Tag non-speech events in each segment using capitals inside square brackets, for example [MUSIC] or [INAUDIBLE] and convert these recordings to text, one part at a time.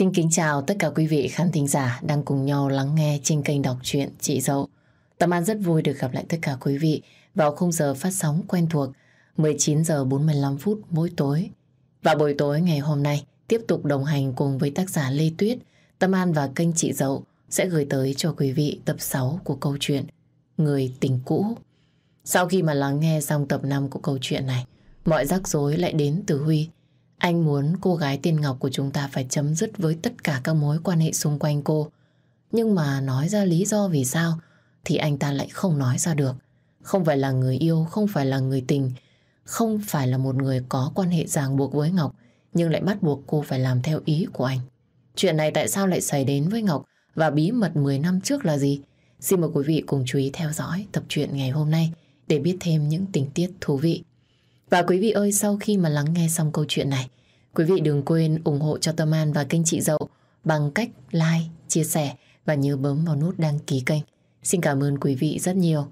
Xin kính chào tất cả quý vị khán thính giả đang cùng nhau lắng nghe trên kênh đọc truyện Chị Dậu. Tâm An rất vui được gặp lại tất cả quý vị vào khung giờ phát sóng quen thuộc 19 giờ 45 phút mỗi tối. Và buổi tối ngày hôm nay tiếp tục đồng hành cùng với tác giả Lê Tuyết, Tâm An và kênh Chị Dậu sẽ gửi tới cho quý vị tập 6 của câu chuyện Người tình cũ. Sau khi mà lắng nghe xong tập 5 của câu chuyện này, mọi rắc rối lại đến từ Huy. Anh muốn cô gái tên Ngọc của chúng ta phải chấm dứt với tất cả các mối quan hệ xung quanh cô. Nhưng mà nói ra lý do vì sao thì anh ta lại không nói ra được. Không phải là người yêu, không phải là người tình, không phải là một người có quan hệ ràng buộc với Ngọc, nhưng lại bắt buộc cô phải làm theo ý của anh. Chuyện này tại sao lại xảy đến với Ngọc và bí mật 10 năm trước là gì? Xin mời quý vị cùng chú ý theo dõi tập truyện ngày hôm nay để biết thêm những tình tiết thú vị. Và quý vị ơi, sau khi mà lắng nghe xong câu chuyện này, quý vị đừng quên ủng hộ cho Tâm An và kênh chị Dậu bằng cách like, chia sẻ và nhớ bấm vào nút đăng ký kênh. Xin cảm ơn quý vị rất nhiều.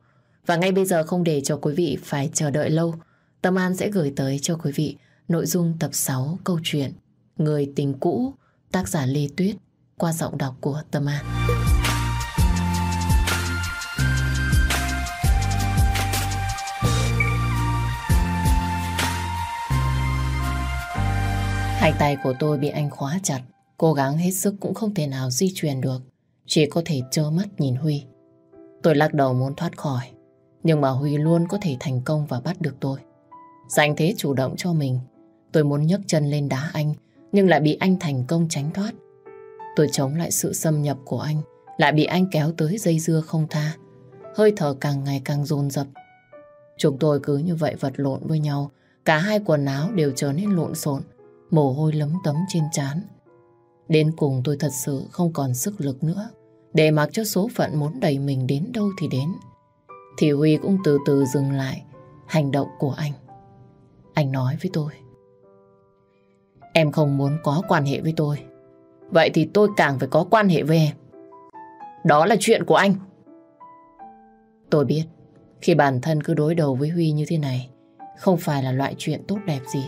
Và ngay bây giờ không để cho quý vị phải chờ đợi lâu, Tâm An sẽ gửi tới cho quý vị nội dung tập 6 câu chuyện Người tình cũ, tác giả Lê Tuyết qua giọng đọc của Tâm An. Hai tay của tôi bị anh khóa chặt, cố gắng hết sức cũng không thể nào di chuyển được, chỉ có thể trơ mắt nhìn Huy. Tôi lắc đầu muốn thoát khỏi, nhưng mà Huy luôn có thể thành công và bắt được tôi. Giành thế chủ động cho mình, tôi muốn nhấc chân lên đá anh, nhưng lại bị anh thành công tránh thoát. Tôi chống lại sự xâm nhập của anh, lại bị anh kéo tới dây dưa không tha. Hơi thở càng ngày càng dồn dập. Chúng tôi cứ như vậy vật lộn với nhau, cả hai quần áo đều trở nên lộn xộn, mồ hôi lấm tấm trên trán. Đến cùng tôi thật sự không còn sức lực nữa, để mặc cho số phận muốn đẩy mình đến đâu thì đến. Thì Huy cũng từ từ dừng lại hành động của anh. Anh nói với tôi. Em không muốn có quan hệ với tôi. Vậy thì tôi càng phải có quan hệ với em. Đó là chuyện của anh. Tôi biết, khi bản thân cứ đối đầu với Huy như thế này, không phải là loại chuyện tốt đẹp gì.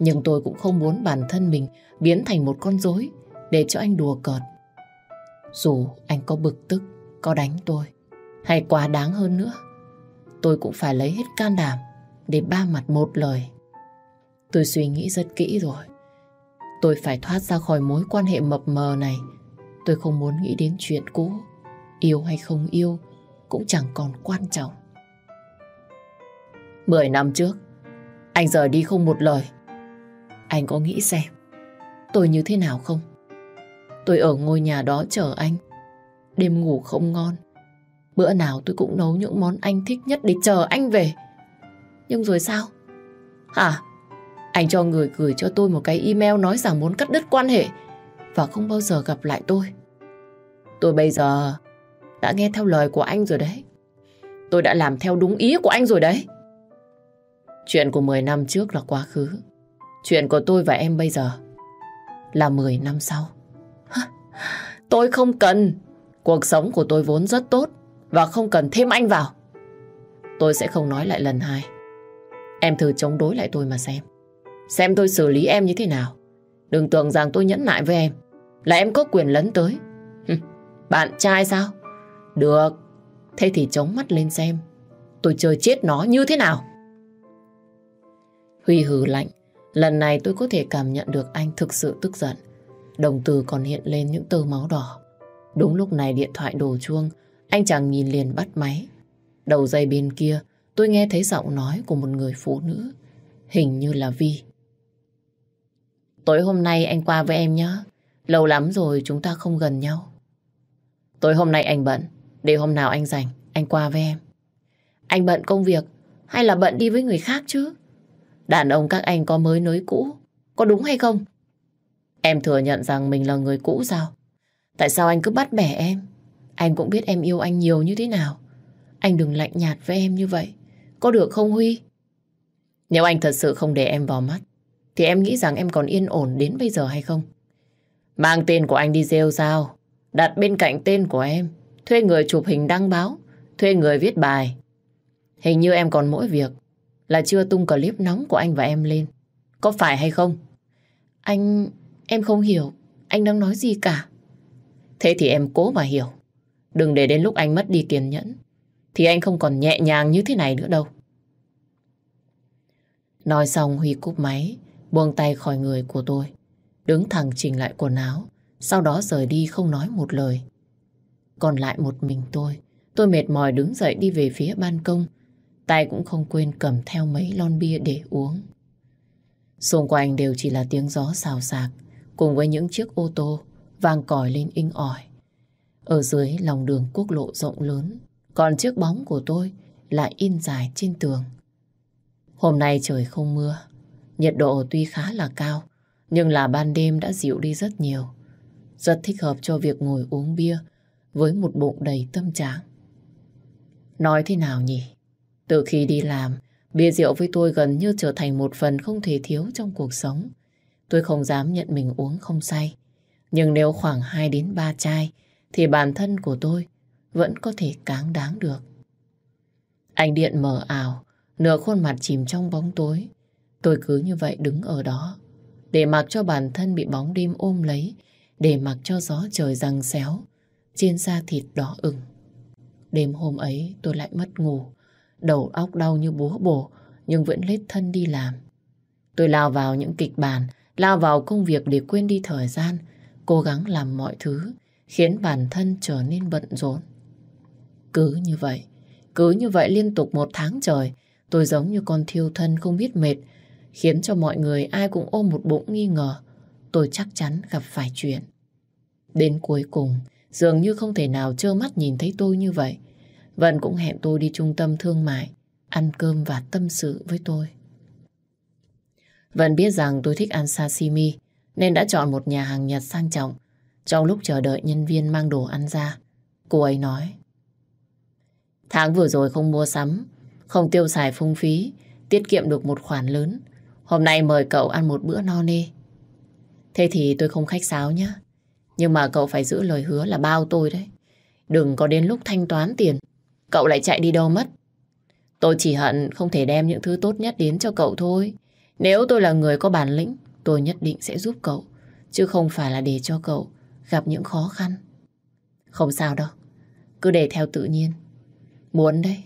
Nhưng tôi cũng không muốn bản thân mình biến thành một con rối để cho anh đùa cợt. Dù anh có bực tức, có đánh tôi, hay quá đáng hơn nữa, tôi cũng phải lấy hết can đảm để ba mặt một lời. Tôi suy nghĩ rất kỹ rồi. Tôi phải thoát ra khỏi mối quan hệ mập mờ này. Tôi không muốn nghĩ đến chuyện cũ. Yêu hay không yêu cũng chẳng còn quan trọng. Mười năm trước, anh rời đi không một lời. Anh có nghĩ xem, tôi như thế nào không? Tôi ở ngôi nhà đó chờ anh. Đêm ngủ không ngon. Bữa nào tôi cũng nấu những món anh thích nhất để chờ anh về. Nhưng rồi sao? Hả? Anh cho người gửi cho tôi một cái email nói rằng muốn cắt đứt quan hệ và không bao giờ gặp lại tôi. Tôi bây giờ đã nghe theo lời của anh rồi đấy. Tôi đã làm theo đúng ý của anh rồi đấy. Chuyện của 10 năm trước là quá khứ. Chuyện của tôi và em bây giờ là 10 năm sau. Tôi không cần. Cuộc sống của tôi vốn rất tốt và không cần thêm anh vào. Tôi sẽ không nói lại lần hai. Em thử chống đối lại tôi mà xem. Xem tôi xử lý em như thế nào. Đừng tưởng rằng tôi nhẫn nại với em. Là em có quyền lấn tới. Bạn trai sao? Được. Thế thì chống mắt lên xem. Tôi chơi chết nó như thế nào? Huy hừ lạnh. Lần này tôi có thể cảm nhận được anh thực sự tức giận. Đồng từ còn hiện lên những tơ máu đỏ. Đúng lúc này điện thoại đổ chuông. Anh chàng nhìn liền bắt máy. Đầu dây bên kia tôi nghe thấy giọng nói của một người phụ nữ. Hình như là Vi. Tối hôm nay anh qua với em nhé. Lâu lắm rồi chúng ta không gần nhau. Tối hôm nay anh bận. Để hôm nào anh rảnh, anh qua với em. Anh bận công việc hay là bận đi với người khác chứ? Đàn ông các anh có mới nới cũ. Có đúng hay không? Em thừa nhận rằng mình là người cũ sao? Tại sao anh cứ bắt bẻ em? Anh cũng biết em yêu anh nhiều như thế nào. Anh đừng lạnh nhạt với em như vậy. Có được không Huy? Nếu anh thật sự không để em vào mắt, thì em nghĩ rằng em còn yên ổn đến bây giờ hay không? Mang tên của anh đi rêu sao? Đặt bên cạnh tên của em. Thuê người chụp hình đăng báo. Thuê người viết bài. Hình như em còn mỗi việc là chưa tung clip nóng của anh và em lên. Có phải hay không? Anh... em không hiểu. anh đang nói gì cả. Thế thì em cố mà hiểu. Đừng để đến lúc anh mất đi kiên nhẫn. Thì anh không còn nhẹ nhàng như thế này nữa đâu. Nói xong Huy cúp máy, buông tay khỏi người của tôi. Đứng thẳng chỉnh lại quần áo, sau đó rời đi không nói một lời. Còn lại một mình tôi, tôi mệt mỏi đứng dậy đi về phía ban công. Tay cũng không quên cầm theo mấy lon bia để uống. Xung quanh đều chỉ là tiếng gió xào xạc, cùng với những chiếc ô tô vang còi lên inh ỏi. Ở dưới lòng đường quốc lộ rộng lớn, còn chiếc bóng của tôi lại in dài trên tường. Hôm nay trời không mưa, nhiệt độ tuy khá là cao, nhưng là ban đêm đã dịu đi rất nhiều. Rất thích hợp cho việc ngồi uống bia với một bụng đầy tâm trạng. Nói thế nào nhỉ? Từ khi đi làm, bia rượu với tôi gần như trở thành một phần không thể thiếu trong cuộc sống. Tôi không dám nhận mình uống không say. Nhưng nếu khoảng 2 đến 3 chai, thì bản thân của tôi vẫn có thể cáng đáng được. Ánh điện mờ ảo, nửa khuôn mặt chìm trong bóng tối. Tôi cứ như vậy đứng ở đó, để mặc cho bản thân bị bóng đêm ôm lấy, để mặc cho gió trời răng xéo, trên da thịt đỏ ửng. Đêm hôm ấy tôi lại mất ngủ, đầu óc đau như búa bổ, nhưng vẫn lết thân đi làm. Tôi lao vào những kịch bản, lao vào công việc để quên đi thời gian, cố gắng làm mọi thứ, khiến bản thân trở nên bận rộn. Cứ như vậy, cứ như vậy liên tục một tháng trời, tôi giống như con thiêu thân không biết mệt, khiến cho mọi người ai cũng ôm một bụng nghi ngờ tôi chắc chắn gặp phải chuyện. Đến cuối cùng, dường như không thể nào trơ mắt nhìn thấy tôi như vậy. Vân cũng hẹn tôi đi trung tâm thương mại, ăn cơm và tâm sự với tôi. Vân biết rằng tôi thích ăn sashimi, nên đã chọn một nhà hàng Nhật sang trọng. Trong lúc chờ đợi nhân viên mang đồ ăn ra, cô ấy nói. Tháng vừa rồi không mua sắm, không tiêu xài phung phí, tiết kiệm được một khoản lớn. Hôm nay mời cậu ăn một bữa no nê. Thế thì tôi không khách sáo nhé. Nhưng mà cậu phải giữ lời hứa là bao tôi đấy. Đừng có đến lúc thanh toán tiền, cậu lại chạy đi đâu mất. Tôi chỉ hận không thể đem những thứ tốt nhất đến cho cậu thôi. Nếu tôi là người có bản lĩnh, tôi nhất định sẽ giúp cậu. Chứ không phải là để cho cậu gặp những khó khăn. Không sao đâu, cứ để theo tự nhiên. Muốn đấy,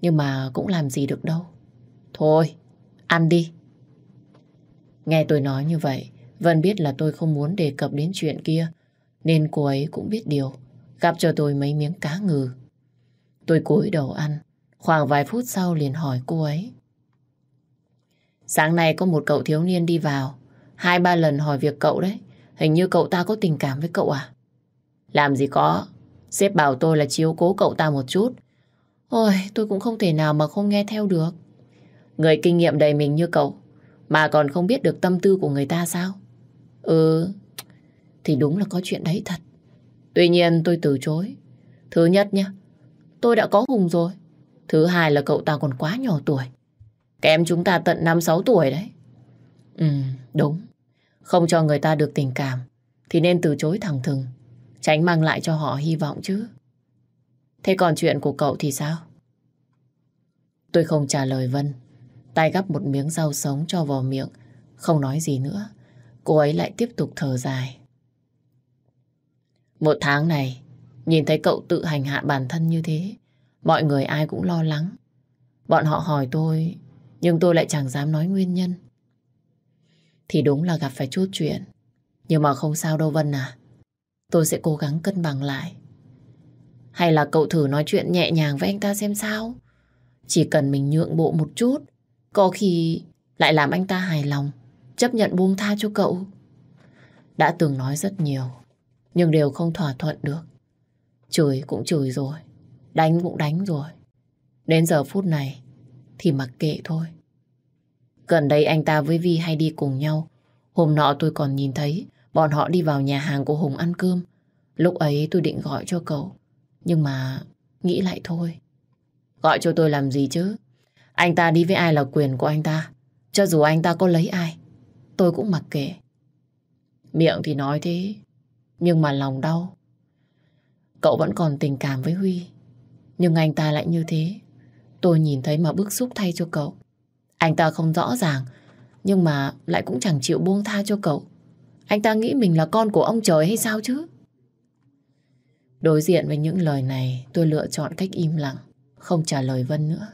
nhưng mà cũng làm gì được đâu. Thôi, ăn đi. Nghe tôi nói như vậy, Vân biết là tôi không muốn đề cập đến chuyện kia, nên cô ấy cũng biết điều, gặp cho tôi mấy miếng cá ngừ. Tôi cúi đầu ăn, khoảng vài phút sau liền hỏi cô ấy. Sáng nay có một cậu thiếu niên đi vào, hai ba lần hỏi việc cậu đấy, hình như cậu ta có tình cảm với cậu à? Làm gì có, sếp bảo tôi là chiếu cố cậu ta một chút. Ôi, tôi cũng không thể nào mà không nghe theo được. Người kinh nghiệm đầy mình như cậu, mà còn không biết được tâm tư của người ta sao? Ừ, thì đúng là có chuyện đấy thật. Tuy nhiên tôi từ chối. Thứ nhất nhé, tôi đã có Hùng rồi. Thứ hai là cậu ta còn quá nhỏ tuổi. Kém chúng ta tận 5-6 tuổi đấy. Ừ, đúng. Không cho người ta được tình cảm thì nên từ chối thẳng thừng. Tránh mang lại cho họ hy vọng chứ. Thế còn chuyện của cậu thì sao? Tôi không trả lời Vân. Tay gắp một miếng rau sống cho vào miệng. Không nói gì nữa. Cô ấy lại tiếp tục thở dài. Một tháng này, nhìn thấy cậu tự hành hạ bản thân như thế, mọi người ai cũng lo lắng. Bọn họ hỏi tôi, nhưng tôi lại chẳng dám nói nguyên nhân. Thì đúng là gặp phải chút chuyện. Nhưng mà không sao đâu Vân à. Tôi sẽ cố gắng cân bằng lại. Hay là cậu thử nói chuyện nhẹ nhàng với anh ta xem sao? Chỉ cần mình nhượng bộ một chút, có khi lại làm anh ta hài lòng chấp nhận buông tha cho cậu. Đã từng nói rất nhiều, nhưng đều không thỏa thuận được. Chửi cũng chửi rồi, đánh cũng đánh rồi. Đến giờ phút này thì mặc kệ thôi. Gần đây anh ta với Vi hay đi cùng nhau. Hôm nọ tôi còn nhìn thấy bọn họ đi vào nhà hàng của Hùng ăn cơm. Lúc ấy tôi định gọi cho cậu, nhưng mà nghĩ lại thôi. Gọi cho tôi làm gì chứ? Anh ta đi với ai là quyền của anh ta. Cho dù anh ta có lấy ai, tôi cũng mặc kệ. Miệng thì nói thế, nhưng mà lòng đau. Cậu vẫn còn tình cảm với Huy, nhưng anh ta lại như thế. Tôi nhìn thấy mà bức xúc thay cho cậu. Anh ta không rõ ràng, nhưng mà lại cũng chẳng chịu buông tha cho cậu. Anh ta nghĩ mình là con của ông trời hay sao chứ? Đối diện với những lời này, tôi lựa chọn cách im lặng, không trả lời Vân nữa.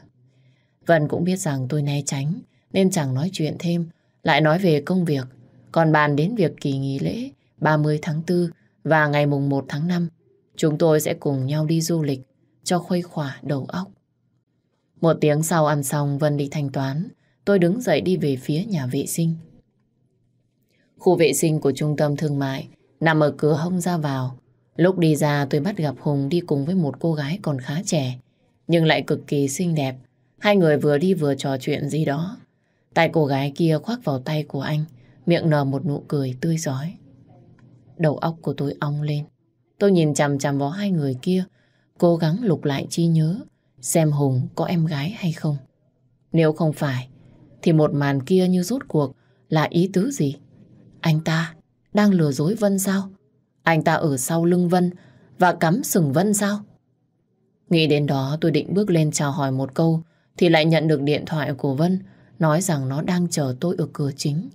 Vân cũng biết rằng tôi né tránh, nên chẳng nói chuyện thêm, lại nói về công việc, còn bàn đến việc kỳ nghỉ lễ 30 tháng 4 và ngày mùng 1 tháng 5. Chúng tôi sẽ cùng nhau đi du lịch cho khuây khỏa đầu óc. Một tiếng sau ăn xong Vân đi thanh toán, tôi đứng dậy đi về phía nhà vệ sinh. Khu vệ sinh của trung tâm thương mại nằm ở cửa hông ra vào. Lúc đi ra tôi bắt gặp Hùng đi cùng với một cô gái còn khá trẻ, nhưng lại cực kỳ xinh đẹp. Hai người vừa đi vừa trò chuyện gì đó. Tay cô gái kia khoác vào tay của anh, miệng nở một nụ cười tươi giói. Đầu óc của tôi ong lên. Tôi nhìn chằm chằm vào hai người kia, cố gắng lục lại chi nhớ, xem Hùng có em gái hay không. Nếu không phải, thì một màn kia như rút cuộc là ý tứ gì? Anh ta đang lừa dối Vân sao? Anh ta ở sau lưng Vân và cắm sừng Vân sao? Nghĩ đến đó tôi định bước lên chào hỏi một câu thì lại nhận được điện thoại của Vân nói rằng nó đang chờ tôi ở cửa chính.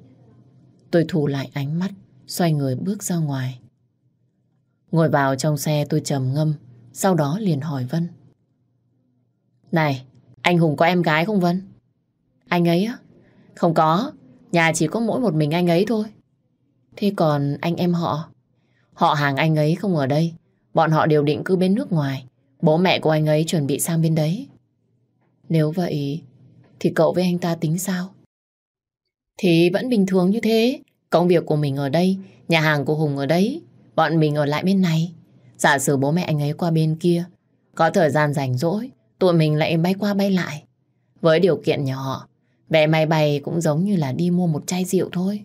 Tôi thu lại ánh mắt, xoay người bước ra ngoài. Ngồi vào trong xe tôi trầm ngâm, sau đó liền hỏi Vân. Này, anh Hùng có em gái không Vân? Anh ấy á? Không có, nhà chỉ có mỗi một mình anh ấy thôi. Thế còn anh em họ? Họ hàng anh ấy không ở đây, bọn họ đều định cư bên nước ngoài. Bố mẹ của anh ấy chuẩn bị sang bên đấy. Nếu vậy, thì cậu với anh ta tính sao? Thì vẫn bình thường như thế. Công việc của mình ở đây, nhà hàng của Hùng ở đấy, bọn mình ở lại bên này. Giả sử bố mẹ anh ấy qua bên kia, có thời gian rảnh rỗi, tụi mình lại bay qua bay lại. Với điều kiện nhà họ, vé máy bay cũng giống như là đi mua một chai rượu thôi.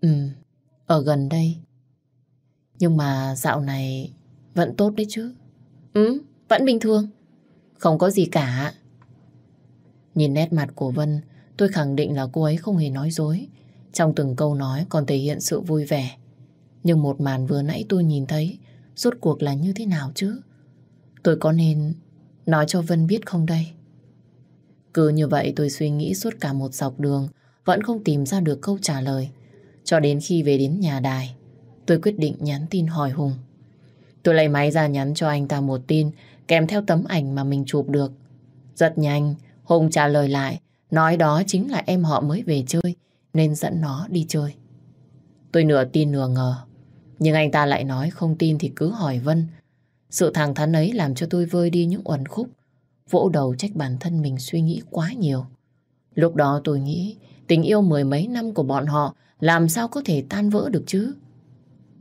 Ừ, ở gần đây. Nhưng mà dạo này vẫn tốt đấy chứ. Ừ, vẫn bình thường. Không có gì cả. Nhìn nét mặt của Vân, tôi khẳng định là cô ấy không hề nói dối. Trong từng câu nói còn thể hiện sự vui vẻ. Nhưng một màn vừa nãy tôi nhìn thấy, rốt cuộc là như thế nào chứ? Tôi có nên nói cho Vân biết không đây? Cứ như vậy tôi suy nghĩ suốt cả một dọc đường, vẫn không tìm ra được câu trả lời. Cho đến khi về đến nhà đài, tôi quyết định nhắn tin hỏi Hùng. Tôi lấy máy ra nhắn cho anh ta một tin kèm theo tấm ảnh mà mình chụp được. Rất nhanh, Hùng trả lời lại, nói đó chính là em họ mới về chơi, nên dẫn nó đi chơi. Tôi nửa tin nửa ngờ, nhưng anh ta lại nói không tin thì cứ hỏi Vân. Sự thẳng thắn ấy làm cho tôi vơi đi những uẩn khúc, vỗ đầu trách bản thân mình suy nghĩ quá nhiều. Lúc đó tôi nghĩ tình yêu mười mấy năm của bọn họ làm sao có thể tan vỡ được chứ?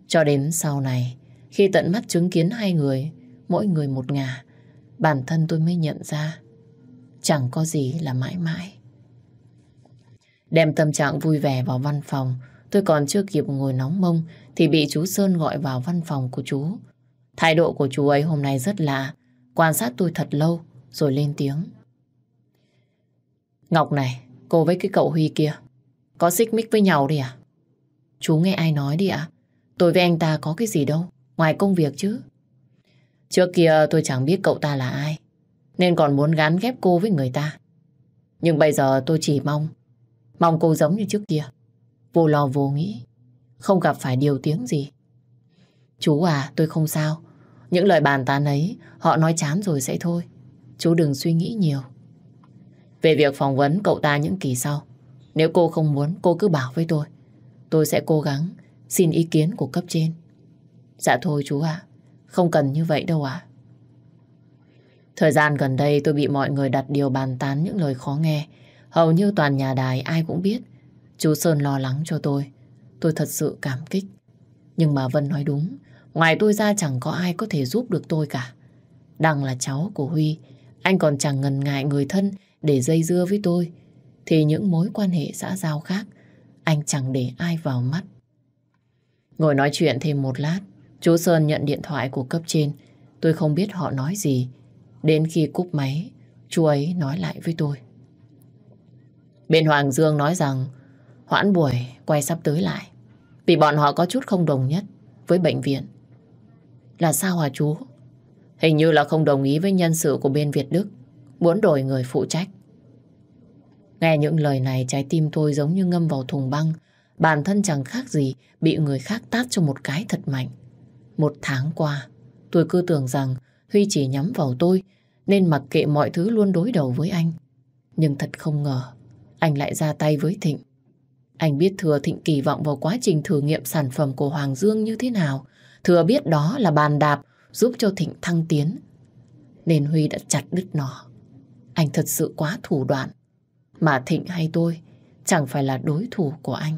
Cho đến sau này, khi tận mắt chứng kiến hai người, mỗi người một ngả, bản thân tôi mới nhận ra chẳng có gì là mãi mãi. Đem tâm trạng vui vẻ vào văn phòng, tôi còn chưa kịp ngồi nóng mông thì bị chú Sơn gọi vào văn phòng của chú. Thái độ của chú ấy hôm nay rất lạ, quan sát tôi thật lâu rồi lên tiếng. Ngọc này, cô với cái cậu Huy kia, có xích mích với nhau đi à? Chú nghe ai nói đi ạ? Tôi với anh ta có cái gì đâu, ngoài công việc chứ. Trước kia tôi chẳng biết cậu ta là ai, nên còn muốn gắn ghép cô với người ta. Nhưng bây giờ tôi chỉ mong, mong cô giống như trước kia. Vô lo vô nghĩ, không gặp phải điều tiếng gì. Chú à, tôi không sao. Những lời bàn tán ấy, họ nói chán rồi sẽ thôi. Chú đừng suy nghĩ nhiều. Về việc phỏng vấn cậu ta những kỳ sau, nếu cô không muốn, cô cứ bảo với tôi. Tôi sẽ cố gắng xin ý kiến của cấp trên. Dạ thôi chú ạ, không cần như vậy đâu ạ. Thời gian gần đây tôi bị mọi người đặt điều bàn tán những lời khó nghe. Hầu như toàn nhà đài ai cũng biết. Chú Sơn lo lắng cho tôi. Tôi thật sự cảm kích. Nhưng mà Vân nói đúng. Ngoài tôi ra chẳng có ai có thể giúp được tôi cả. Đằng là cháu của Huy. Anh còn chẳng ngần ngại người thân để dây dưa với tôi. Thì những mối quan hệ xã giao khác anh chẳng để ai vào mắt. Ngồi nói chuyện thêm một lát, chú Sơn nhận điện thoại của cấp trên. Tôi không biết họ nói gì. Đến khi cúp máy, chú ấy nói lại với tôi. Bên Hoàng Dương nói rằng hoãn buổi quay sắp tới lại. Vì bọn họ có chút không đồng nhất với bệnh viện. Là sao hả chú? Hình như là không đồng ý với nhân sự của bên Việt Đức, muốn đổi người phụ trách. Nghe những lời này trái tim tôi giống như ngâm vào thùng băng, bản thân chẳng khác gì bị người khác tát cho một cái thật mạnh. Một tháng qua, tôi cứ tưởng rằng Huy chỉ nhắm vào tôi nên mặc kệ mọi thứ luôn đối đầu với anh. Nhưng thật không ngờ, anh lại ra tay với Thịnh. Anh biết Thừa Thịnh kỳ vọng vào quá trình thử nghiệm sản phẩm của Hoàng Dương như thế nào. Thừa biết đó là bàn đạp giúp cho Thịnh thăng tiến. Nên Huy đã chặt đứt nó. Anh thật sự quá thủ đoạn. Mà Thịnh hay tôi chẳng phải là đối thủ của anh.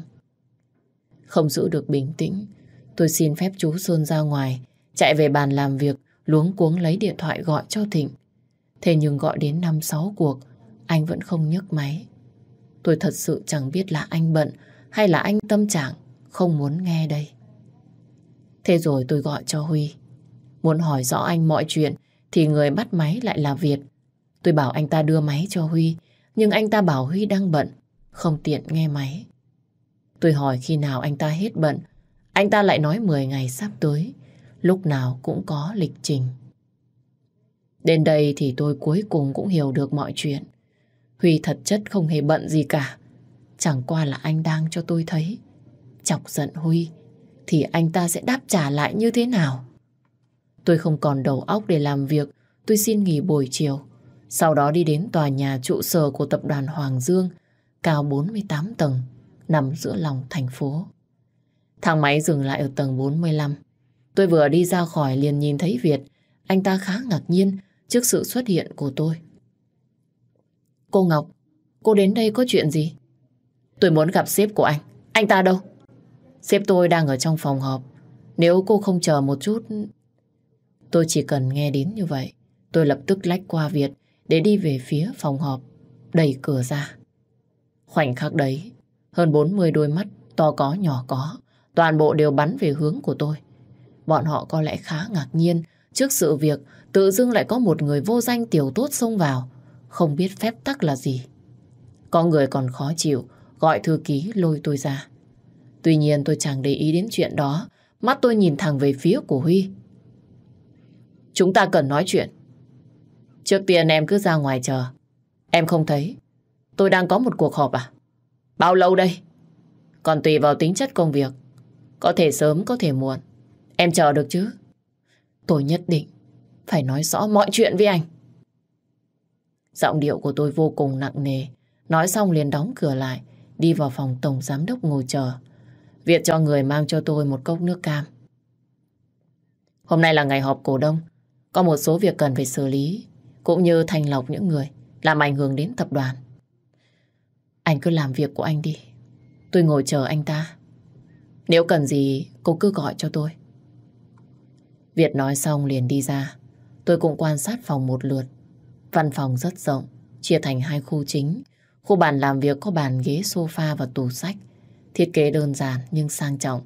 Không giữ được bình tĩnh, tôi xin phép chú Sơn ra ngoài, chạy về bàn làm việc, luống cuống lấy điện thoại gọi cho Thịnh. Thế nhưng gọi đến 5-6 cuộc, anh vẫn không nhấc máy. Tôi thật sự chẳng biết là anh bận hay là anh tâm trạng, không muốn nghe đây. Thế rồi tôi gọi cho Huy. Muốn hỏi rõ anh mọi chuyện thì người bắt máy lại là Việt. Tôi bảo anh ta đưa máy cho Huy, nhưng anh ta bảo Huy đang bận, không tiện nghe máy. Tôi hỏi khi nào anh ta hết bận, anh ta lại nói 10 ngày sắp tới, lúc nào cũng có lịch trình. Đến đây thì tôi cuối cùng cũng hiểu được mọi chuyện. Huy thật chất không hề bận gì cả. Chẳng qua là anh đang cho tôi thấy. Chọc giận Huy, thì anh ta sẽ đáp trả lại như thế nào? Tôi không còn đầu óc để làm việc. Tôi xin nghỉ buổi chiều. Sau đó đi đến tòa nhà trụ sở của tập đoàn Hoàng Dương, cao 48 tầng, nằm giữa lòng thành phố. Thang máy dừng lại ở tầng 45. Tôi vừa đi ra khỏi liền nhìn thấy Việt. Anh ta khá ngạc nhiên trước sự xuất hiện của tôi. Cô Ngọc, cô đến đây có chuyện gì? Tôi muốn gặp sếp của anh. Anh ta đâu? Sếp tôi đang ở trong phòng họp. Nếu cô không chờ một chút... Tôi chỉ cần nghe đến như vậy. Tôi lập tức lách qua Việt để đi về phía phòng họp, đẩy cửa ra. Khoảnh khắc đấy, hơn 40 đôi mắt to có nhỏ có, toàn bộ đều bắn về hướng của tôi. Bọn họ có lẽ khá ngạc nhiên trước sự việc tự dưng lại có một người vô danh tiểu tốt xông vào, không biết phép tắc là gì. Có người còn khó chịu, gọi thư ký lôi tôi ra. Tuy nhiên tôi chẳng để ý đến chuyện đó, mắt tôi nhìn thẳng về phía của Huy. Chúng ta cần nói chuyện. Trước tiên em cứ ra ngoài chờ. Em không thấy. Tôi đang có một cuộc họp à? Bao lâu đây? Còn tùy vào tính chất công việc. Có thể sớm, có thể muộn. Em chờ được chứ? Tôi nhất định phải nói rõ mọi chuyện với anh. Giọng điệu của tôi vô cùng nặng nề. Nói xong liền đóng cửa lại, đi vào phòng tổng giám đốc ngồi chờ. Việt cho người mang cho tôi một cốc nước cam. Hôm nay là ngày họp cổ đông. Có một số việc cần phải xử lý, cũng như thành lọc những người làm ảnh hưởng đến tập đoàn. Anh cứ làm việc của anh đi. Tôi ngồi chờ anh ta. Nếu cần gì, cô cứ gọi cho tôi. Việt nói xong liền đi ra. Tôi cũng quan sát phòng một lượt. Văn phòng rất rộng, chia thành hai khu chính. Khu bàn làm việc có bàn ghế sofa và tủ sách. Thiết kế đơn giản nhưng sang trọng,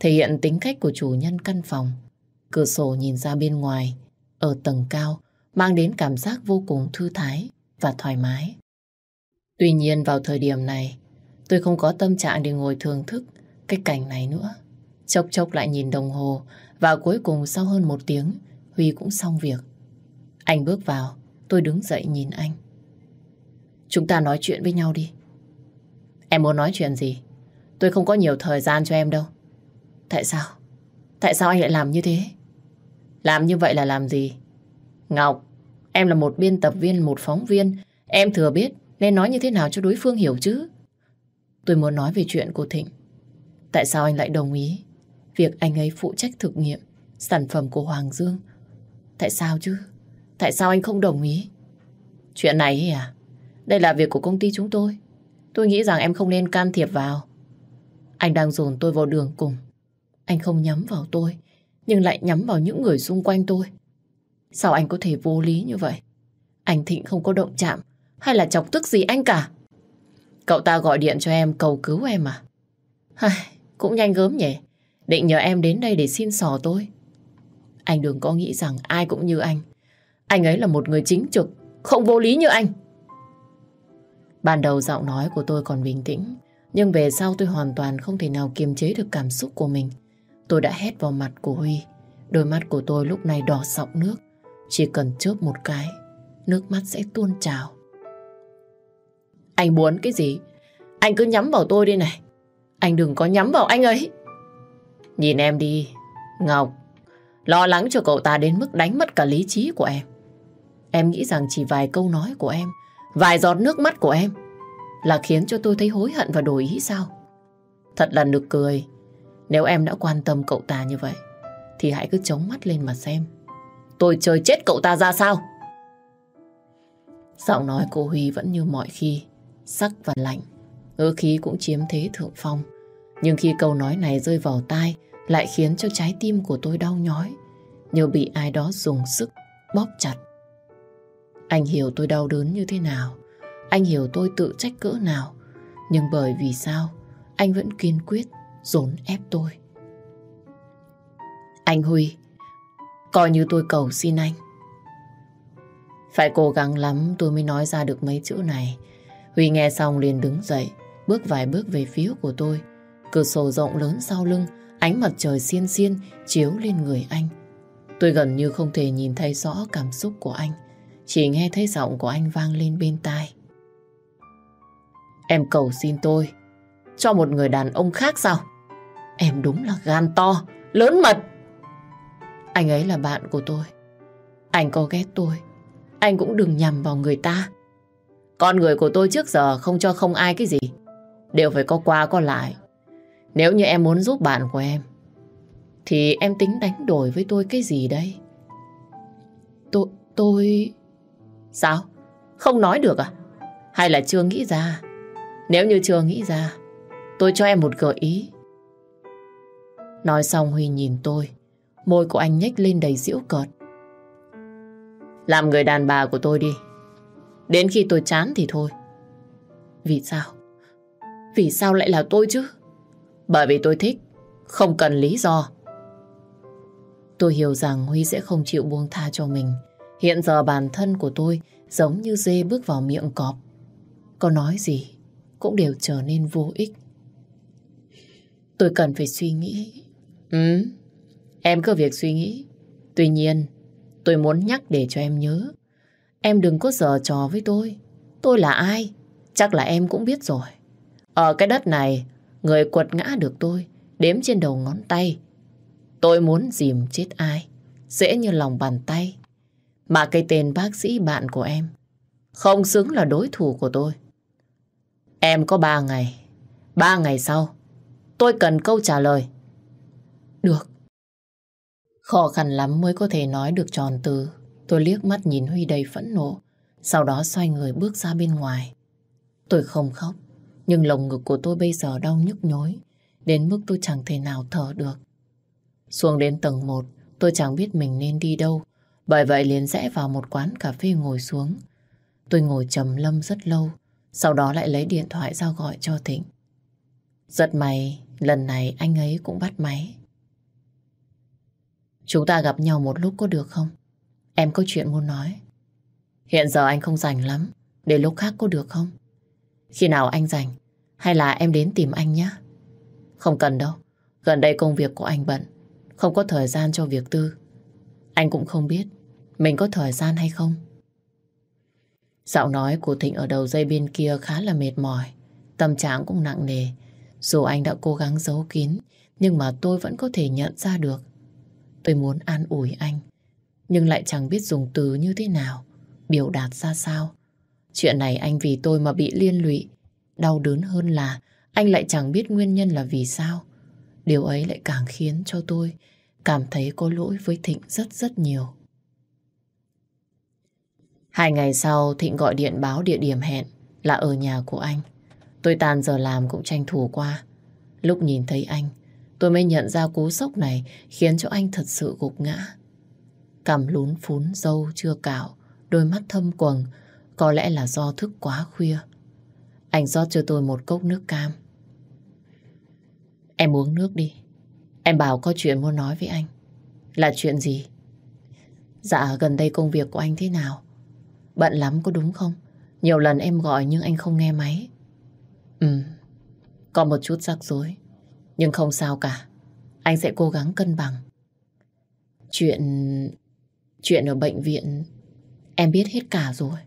thể hiện tính cách của chủ nhân căn phòng. Cửa sổ nhìn ra bên ngoài, ở tầng cao, mang đến cảm giác vô cùng thư thái và thoải mái. Tuy nhiên vào thời điểm này, tôi không có tâm trạng để ngồi thưởng thức cái cảnh này nữa. Chốc chốc lại nhìn đồng hồ và cuối cùng sau hơn một tiếng, Huy cũng xong việc. Anh bước vào, tôi đứng dậy nhìn anh. Chúng ta nói chuyện với nhau đi. Em muốn nói chuyện gì? Tôi không có nhiều thời gian cho em đâu. Tại sao? Tại sao anh lại làm như thế? Làm như vậy là làm gì? Ngọc, em là một biên tập viên, một phóng viên. Em thừa biết nên nói như thế nào cho đối phương hiểu chứ. Tôi muốn nói về chuyện của Thịnh. Tại sao anh lại đồng ý việc anh ấy phụ trách thực nghiệm sản phẩm của Hoàng Dương? Tại sao chứ? Tại sao anh không đồng ý? Chuyện này à? Đây là việc của công ty chúng tôi. Tôi nghĩ rằng em không nên can thiệp vào. Anh đang dồn tôi vào đường cùng. Anh không nhắm vào tôi, nhưng lại nhắm vào những người xung quanh tôi. Sao anh có thể vô lý như vậy? Anh Thịnh không có động chạm hay là chọc tức gì anh cả. Cậu ta gọi điện cho em cầu cứu em à? Hay, cũng nhanh gớm nhỉ. Định nhờ em đến đây để xin sò tôi. Anh đừng có nghĩ rằng ai cũng như anh. Anh ấy là một người chính trực, không vô lý như anh. Ban đầu giọng nói của tôi còn bình tĩnh, nhưng về sau tôi hoàn toàn không thể nào kiềm chế được cảm xúc của mình. Tôi đã hét vào mặt của Huy. Đôi mắt của tôi lúc này đỏ sọng nước. Chỉ cần chớp một cái, nước mắt sẽ tuôn trào. Anh muốn cái gì? Anh cứ nhắm vào tôi đi này. Anh đừng có nhắm vào anh ấy. Nhìn em đi, Ngọc. Lo lắng cho cậu ta đến mức đánh mất cả lý trí của em. Em nghĩ rằng chỉ vài câu nói của em, vài giọt nước mắt của em là khiến cho tôi thấy hối hận và đổi ý sao? Thật là nực cười. Nếu em đã quan tâm cậu ta như vậy, thì hãy cứ chống mắt lên mà xem. Tôi chơi chết cậu ta ra sao? Giọng nói cô Huy vẫn như mọi khi, sắc và lạnh. Ngữ khí cũng chiếm thế thượng phong. Nhưng khi câu nói này rơi vào tai, lại khiến cho trái tim của tôi đau nhói, như bị ai đó dùng sức bóp chặt. Anh hiểu tôi đau đớn như thế nào, anh hiểu tôi tự trách cỡ nào, nhưng bởi vì sao anh vẫn kiên quyết dồn ép tôi. Anh Huy, coi như tôi cầu xin anh. Phải cố gắng lắm tôi mới nói ra được mấy chữ này. Huy nghe xong liền đứng dậy, bước vài bước về phía của tôi. Cửa sổ rộng lớn sau lưng, ánh mặt trời xiên xiên chiếu lên người anh. Tôi gần như không thể nhìn thấy rõ cảm xúc của anh, chỉ nghe thấy giọng của anh vang lên bên tai. Em cầu xin tôi, cho một người đàn ông khác sao? Em đúng là gan to, lớn mật. Anh ấy là bạn của tôi. Anh có ghét tôi, anh cũng đừng nhầm vào người ta. Con người của tôi trước giờ không cho không ai cái gì. Đều phải có qua có lại. Nếu như em muốn giúp bạn của em, thì em tính đánh đổi với tôi cái gì đây? Tôi... tôi... Sao? Không nói được à? Hay là chưa nghĩ ra? Nếu như chưa nghĩ ra, tôi cho em một gợi ý. Nói xong Huy nhìn tôi, môi của anh nhếch lên đầy giễu cợt. Làm người đàn bà của tôi đi. Đến khi tôi chán thì thôi. Vì sao? Vì sao lại là tôi chứ? Bởi vì tôi thích, không cần lý do. Tôi hiểu rằng Huy sẽ không chịu buông tha cho mình. Hiện giờ bản thân của tôi giống như dê bước vào miệng cọp. Có nói gì cũng đều trở nên vô ích. Tôi cần phải suy nghĩ. Ừ, em cứ việc suy nghĩ. Tuy nhiên, tôi muốn nhắc để cho em nhớ. Em đừng có giở trò với tôi. Tôi là ai? Chắc là em cũng biết rồi. Ở cái đất này, người quật ngã được tôi, đếm trên đầu ngón tay. Tôi muốn dìm chết ai, dễ như lòng bàn tay. Mà cái tên bác sĩ bạn của em không xứng là đối thủ của tôi. Em có ba ngày. Ba ngày sau, tôi cần câu trả lời. Được. Khó khăn lắm mới có thể nói được tròn từ. Tôi liếc mắt nhìn Huy đầy phẫn nộ. Sau đó xoay người bước ra bên ngoài. Tôi không khóc. Nhưng lồng ngực của tôi bây giờ đau nhức nhối. Đến mức tôi chẳng thể nào thở được. Xuống đến tầng 1, tôi chẳng biết mình nên đi đâu. Bởi vậy liền rẽ vào một quán cà phê ngồi xuống. Tôi ngồi trầm lâm rất lâu. Sau đó lại lấy điện thoại ra gọi cho Thịnh. Giật may, lần này anh ấy cũng bắt máy. Chúng ta gặp nhau một lúc có được không? Em có chuyện muốn nói. Hiện giờ anh không rảnh lắm, để lúc khác có được không? Khi nào anh rảnh, hay là em đến tìm anh nhé? Không cần đâu, gần đây công việc của anh bận, không có thời gian cho việc tư. Anh cũng không biết mình có thời gian hay không. Giọng nói của Thịnh ở đầu dây bên kia khá là mệt mỏi. Tâm trạng cũng nặng nề. Dù anh đã cố gắng giấu kín, nhưng mà tôi vẫn có thể nhận ra được. Tôi muốn an ủi anh, nhưng lại chẳng biết dùng từ như thế nào, biểu đạt ra sao. Chuyện này anh vì tôi mà bị liên lụy. Đau đớn hơn là anh lại chẳng biết nguyên nhân là vì sao. Điều ấy lại càng khiến cho tôi cảm thấy có lỗi với Thịnh rất rất nhiều. Hai ngày sau Thịnh gọi điện báo địa điểm hẹn là ở nhà của anh. Tôi tàn giờ làm cũng tranh thủ qua. Lúc nhìn thấy anh, tôi mới nhận ra cú sốc này khiến cho anh thật sự gục ngã. Cằm lún phún dâu chưa cạo, đôi mắt thâm quầng, có lẽ là do thức quá khuya. Anh rót cho tôi một cốc nước cam. Em uống nước đi. Em bảo có chuyện muốn nói với anh. Là chuyện gì? Dạ gần đây công việc của anh thế nào? Bận lắm có đúng không? Nhiều lần em gọi nhưng anh không nghe máy. Ừ, có một chút rắc rối. Nhưng không sao cả. Anh sẽ cố gắng cân bằng. Chuyện... Chuyện ở bệnh viện em biết hết cả rồi.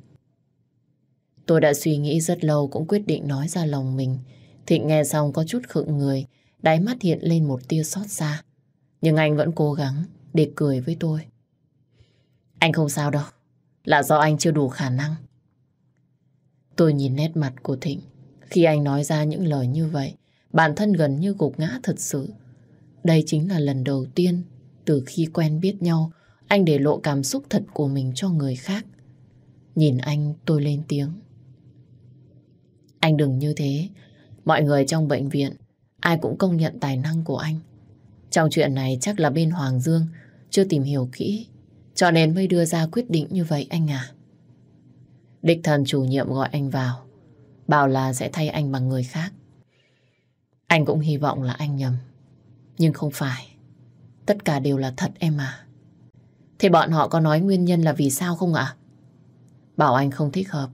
Tôi đã suy nghĩ rất lâu cũng quyết định nói ra lòng mình. Thịnh nghe xong có chút khựng người, đáy mắt hiện lên một tia xót xa. Nhưng anh vẫn cố gắng để cười với tôi. Anh không sao đâu, là do anh chưa đủ khả năng. Tôi nhìn nét mặt của Thịnh. Khi anh nói ra những lời như vậy, bản thân gần như gục ngã thật sự. Đây chính là lần đầu tiên từ khi quen biết nhau, anh để lộ cảm xúc thật của mình cho người khác. Nhìn anh tôi lên tiếng. Anh đừng như thế. Mọi người trong bệnh viện, ai cũng công nhận tài năng của anh. Trong chuyện này chắc là bên Hoàng Dương chưa tìm hiểu kỹ, cho nên mới đưa ra quyết định như vậy anh à. Đích thần chủ nhiệm gọi anh vào, bảo là sẽ thay anh bằng người khác. Anh cũng hy vọng là anh nhầm, nhưng không phải. Tất cả đều là thật em à. Thế bọn họ có nói nguyên nhân là vì sao không ạ? Bảo anh không thích hợp.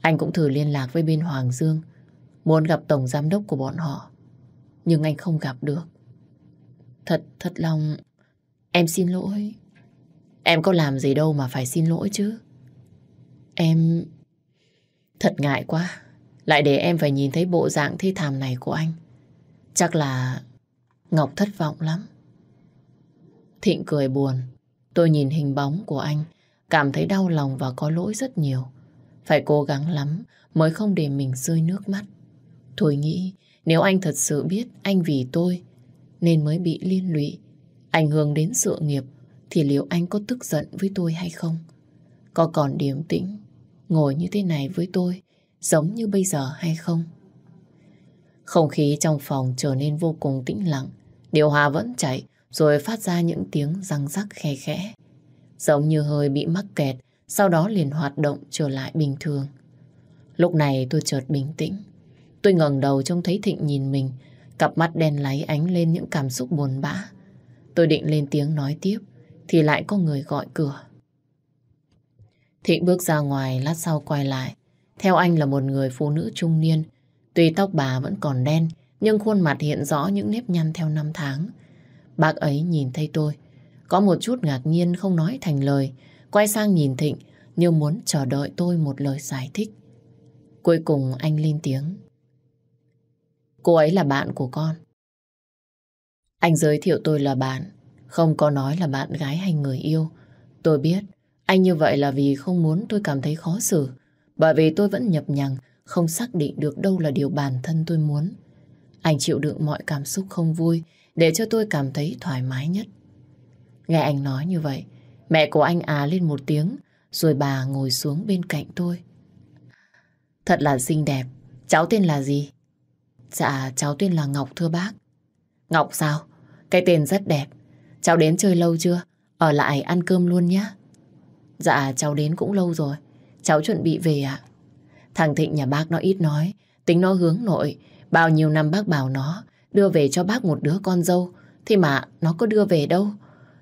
Anh cũng thử liên lạc với bên Hoàng Dương, muốn gặp tổng giám đốc của bọn họ. Nhưng anh không gặp được. Thật, thật lòng, em xin lỗi. Em có làm gì đâu mà phải xin lỗi chứ. Em... Thật ngại quá. Lại để em phải nhìn thấy bộ dạng thi thảm này của anh. Chắc là Ngọc thất vọng lắm. Thịnh cười buồn. Tôi nhìn hình bóng của anh, cảm thấy đau lòng và có lỗi rất nhiều. Phải cố gắng lắm mới không để mình rơi nước mắt. Thôi nghĩ, nếu anh thật sự biết anh vì tôi nên mới bị liên lụy, ảnh hưởng đến sự nghiệp, thì liệu anh có tức giận với tôi hay không? Có còn điềm tĩnh, ngồi như thế này với tôi, giống như bây giờ hay không? Không khí trong phòng trở nên vô cùng tĩnh lặng, điều hòa vẫn chạy, rồi phát ra những tiếng răng rắc khe khẽ. Giống như hơi bị mắc kẹt, sau đó liền hoạt động trở lại bình thường. Lúc này tôi chợt bình tĩnh. Tôi ngẩng đầu trông thấy Thịnh nhìn mình, cặp mắt đen láy ánh lên những cảm xúc buồn bã. Tôi định lên tiếng nói tiếp, thì lại có người gọi cửa. Thịnh bước ra ngoài, lát sau quay lại. Theo anh là một người phụ nữ trung niên. Tuy tóc bà vẫn còn đen, nhưng khuôn mặt hiện rõ những nếp nhăn theo năm tháng. Bác ấy nhìn thấy tôi, có một chút ngạc nhiên không nói thành lời, quay sang nhìn Thịnh như muốn chờ đợi tôi một lời giải thích. Cuối cùng anh lên tiếng. Cô ấy là bạn của con. Anh giới thiệu tôi là bạn, không có nói là bạn gái hay người yêu. Tôi biết, anh như vậy là vì không muốn tôi cảm thấy khó xử, bởi vì tôi vẫn nhập nhằng, không xác định được đâu là điều bản thân tôi muốn. Anh chịu đựng mọi cảm xúc không vui để cho tôi cảm thấy thoải mái nhất. Nghe anh nói như vậy, mẹ của anh à lên một tiếng, rồi bà ngồi xuống bên cạnh tôi. Thật là xinh đẹp, cháu tên là gì? Dạ, cháu tên là Ngọc thưa bác. Ngọc sao? Cái tên rất đẹp. Cháu đến chơi lâu chưa? Ở lại ăn cơm luôn nhé. Dạ, cháu đến cũng lâu rồi. Cháu chuẩn bị về ạ. Thằng Thịnh nhà bác nó ít nói, tính nó hướng nội. Bao nhiêu năm bác bảo nó đưa về cho bác một đứa con dâu, thì mà nó có đưa về đâu.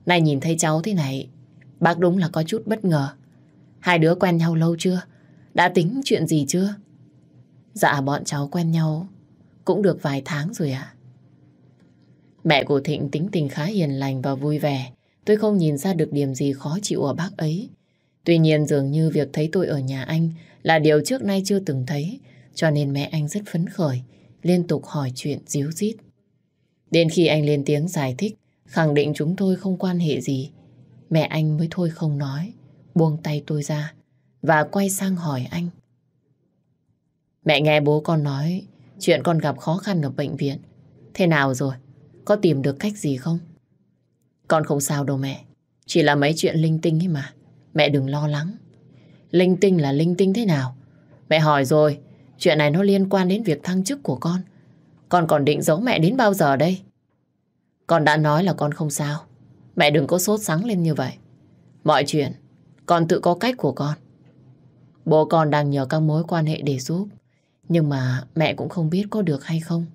Này nhìn thấy cháu thế này, bác đúng là có chút bất ngờ. Hai đứa quen nhau lâu chưa? Đã tính chuyện gì chưa? Dạ bọn cháu quen nhau cũng được vài tháng rồi ạ. Mẹ của Thịnh tính tình khá hiền lành và vui vẻ. Tôi không nhìn ra được điểm gì khó chịu ở bác ấy. Tuy nhiên dường như việc thấy tôi ở nhà anh là điều trước nay chưa từng thấy, cho nên mẹ anh rất phấn khởi, liên tục hỏi chuyện díu dít. Đến khi anh lên tiếng giải thích, khẳng định chúng tôi không quan hệ gì, mẹ anh mới thôi không nói, buông tay tôi ra và quay sang hỏi anh. Mẹ nghe bố con nói chuyện con gặp khó khăn ở bệnh viện. Thế nào rồi? Có tìm được cách gì không? Con không sao đâu mẹ. Chỉ là mấy chuyện linh tinh ấy mà. Mẹ đừng lo lắng. Linh tinh là linh tinh thế nào? Mẹ hỏi rồi. Chuyện này nó liên quan đến việc thăng chức của con. Con còn định giấu mẹ đến bao giờ đây? Con đã nói là con không sao. Mẹ đừng có sốt sắng lên như vậy. Mọi chuyện, con tự có cách của con. Bố con đang nhờ các mối quan hệ để giúp. Nhưng mà mẹ cũng không biết có được hay không.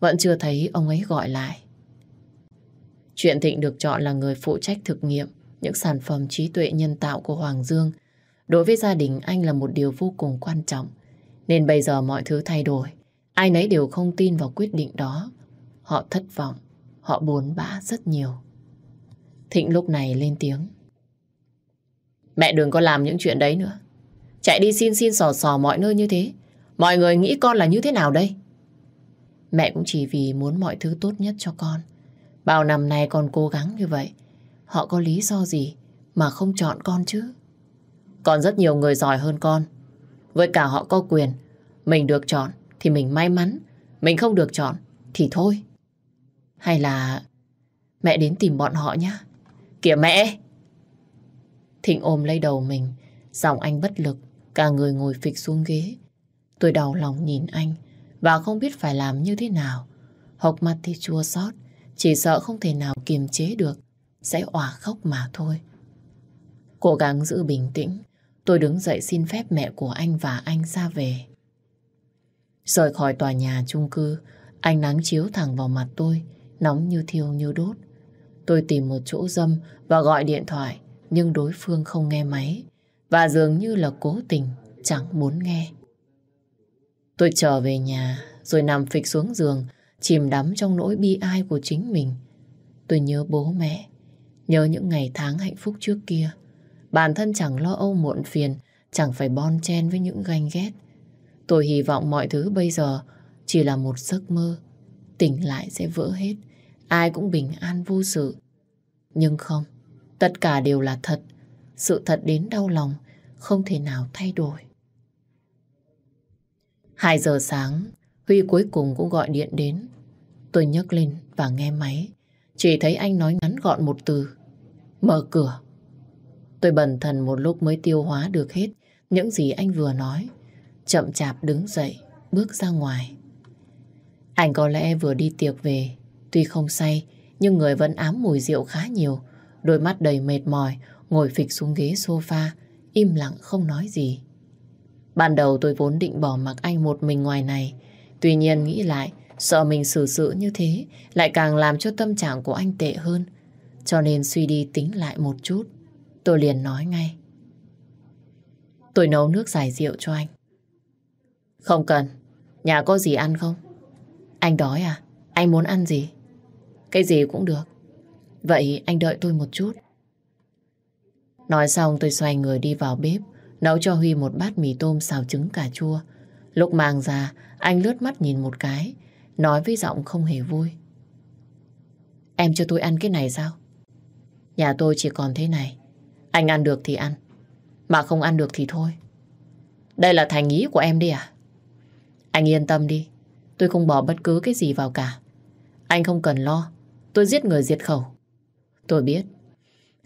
Vẫn chưa thấy ông ấy gọi lại. Chuyện Thịnh được chọn là người phụ trách thực nghiệm những sản phẩm trí tuệ nhân tạo của Hoàng Dương. Đối với gia đình anh là một điều vô cùng quan trọng. Nên bây giờ mọi thứ thay đổi. Ai nấy đều không tin vào quyết định đó. Họ thất vọng, họ buồn bã rất nhiều. Thịnh lúc này lên tiếng. Mẹ đừng có làm những chuyện đấy nữa. Chạy đi xin xin sò sò mọi nơi như thế. Mọi người nghĩ con là như thế nào đây? Mẹ cũng chỉ vì muốn mọi thứ tốt nhất cho con. Bao năm nay con cố gắng như vậy. Họ có lý do gì mà không chọn con chứ? Còn rất nhiều người giỏi hơn con. Với cả họ có quyền. Mình được chọn thì mình may mắn. Mình không được chọn thì thôi. Hay là mẹ đến tìm bọn họ nhé. Kìa mẹ! Thịnh ôm lấy đầu mình. Giọng anh bất lực. Cả người ngồi phịch xuống ghế. Tôi đau lòng nhìn anh và không biết phải làm như thế nào. Hộc mặt thì chua xót, chỉ sợ không thể nào kiềm chế được, sẽ òa khóc mà thôi. Cố gắng giữ bình tĩnh, tôi đứng dậy xin phép mẹ của anh và anh ra về. Rời khỏi tòa nhà chung cư, ánh nắng chiếu thẳng vào mặt tôi, nóng như thiêu như đốt. Tôi tìm một chỗ dâm và gọi điện thoại, nhưng đối phương không nghe máy, và dường như là cố tình chẳng muốn nghe. Tôi trở về nhà, rồi nằm phịch xuống giường, chìm đắm trong nỗi bi ai của chính mình. Tôi nhớ bố mẹ, nhớ những ngày tháng hạnh phúc trước kia. Bản thân chẳng lo âu muộn phiền, chẳng phải bon chen với những ganh ghét. Tôi hy vọng mọi thứ bây giờ chỉ là một giấc mơ. Tỉnh lại sẽ vỡ hết, ai cũng bình an vô sự. Nhưng không, tất cả đều là thật. Sự thật đến đau lòng, không thể nào thay đổi. 2 giờ sáng, Huy cuối cùng cũng gọi điện đến. Tôi nhấc lên và nghe máy. Chỉ thấy anh nói ngắn gọn một từ. Mở cửa. Tôi bần thần một lúc mới tiêu hóa được hết những gì anh vừa nói. Chậm chạp đứng dậy, bước ra ngoài. Anh có lẽ vừa đi tiệc về. Tuy không say, nhưng người vẫn ám mùi rượu khá nhiều. Đôi mắt đầy mệt mỏi, ngồi phịch xuống ghế sofa, im lặng không nói gì. Ban đầu tôi vốn định bỏ mặc anh một mình ngoài này. Tuy nhiên nghĩ lại, sợ mình xử sự như thế lại càng làm cho tâm trạng của anh tệ hơn. Cho nên suy đi tính lại một chút. Tôi liền nói ngay. Tôi nấu nước giải rượu cho anh. Không cần. Nhà có gì ăn không? Anh đói à? Anh muốn ăn gì? Cái gì cũng được. Vậy anh đợi tôi một chút. Nói xong tôi xoay người đi vào bếp nấu cho Huy một bát mì tôm xào trứng cà chua. Lúc mang ra, anh lướt mắt nhìn một cái, nói với giọng không hề vui. Em cho tôi ăn cái này sao? Nhà tôi chỉ còn thế này. Anh ăn được thì ăn, mà không ăn được thì thôi. Đây là thành ý của em đi à? Anh yên tâm đi, tôi không bỏ bất cứ cái gì vào cả. Anh không cần lo, tôi giết người diệt khẩu. Tôi biết,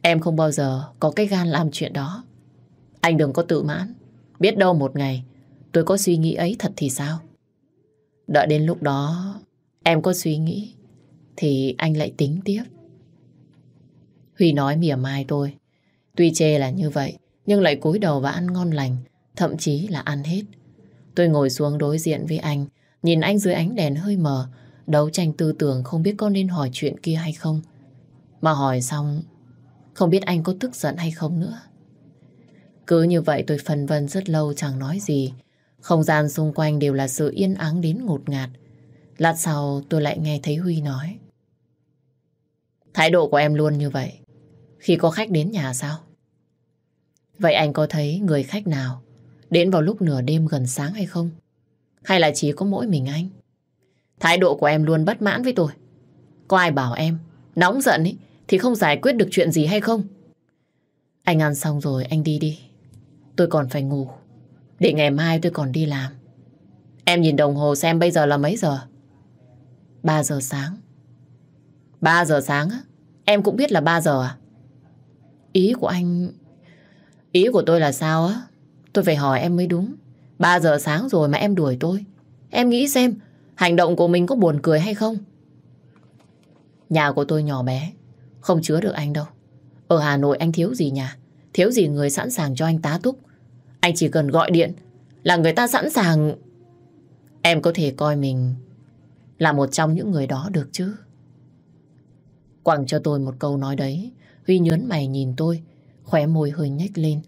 em không bao giờ có cái gan làm chuyện đó. Anh đừng có tự mãn. Biết đâu một ngày, tôi có suy nghĩ ấy thật thì sao? Đợi đến lúc đó, em có suy nghĩ, thì anh lại tính tiếp. Huy nói mỉa mai tôi. Tuy chê là như vậy, nhưng lại cúi đầu và ăn ngon lành, thậm chí là ăn hết. Tôi ngồi xuống đối diện với anh, nhìn anh dưới ánh đèn hơi mờ, đấu tranh tư tưởng không biết có nên hỏi chuyện kia hay không. Mà hỏi xong, không biết anh có tức giận hay không nữa. Cứ như vậy tôi phân vân rất lâu chẳng nói gì. Không gian xung quanh đều là sự yên ắng đến ngột ngạt. Lát sau tôi lại nghe thấy Huy nói. Thái độ của em luôn như vậy. Khi có khách đến nhà sao? Vậy anh có thấy người khách nào đến vào lúc nửa đêm gần sáng hay không? Hay là chỉ có mỗi mình anh? Thái độ của em luôn bất mãn với tôi. Có ai bảo em nóng giận ấy, thì không giải quyết được chuyện gì hay không? Anh ăn xong rồi anh đi đi. Tôi còn phải ngủ. Để ngày mai tôi còn đi làm. Em nhìn đồng hồ xem bây giờ là mấy giờ? 3 giờ sáng. 3 giờ sáng á? Em cũng biết là 3 giờ à? Ý của anh... Ý của tôi là sao á? Tôi phải hỏi em mới đúng. 3 giờ sáng rồi mà em đuổi tôi. Em nghĩ xem, hành động của mình có buồn cười hay không? Nhà của tôi nhỏ bé, không chứa được anh đâu. Ở Hà Nội anh thiếu gì nhà? Thiếu gì người sẵn sàng cho anh tá túc. Anh chỉ cần gọi điện là người ta sẵn sàng... Em có thể coi mình là một trong những người đó được chứ. Quẳng cho tôi một câu nói đấy. Huy nhớn mày nhìn tôi, khóe môi hơi nhếch lên.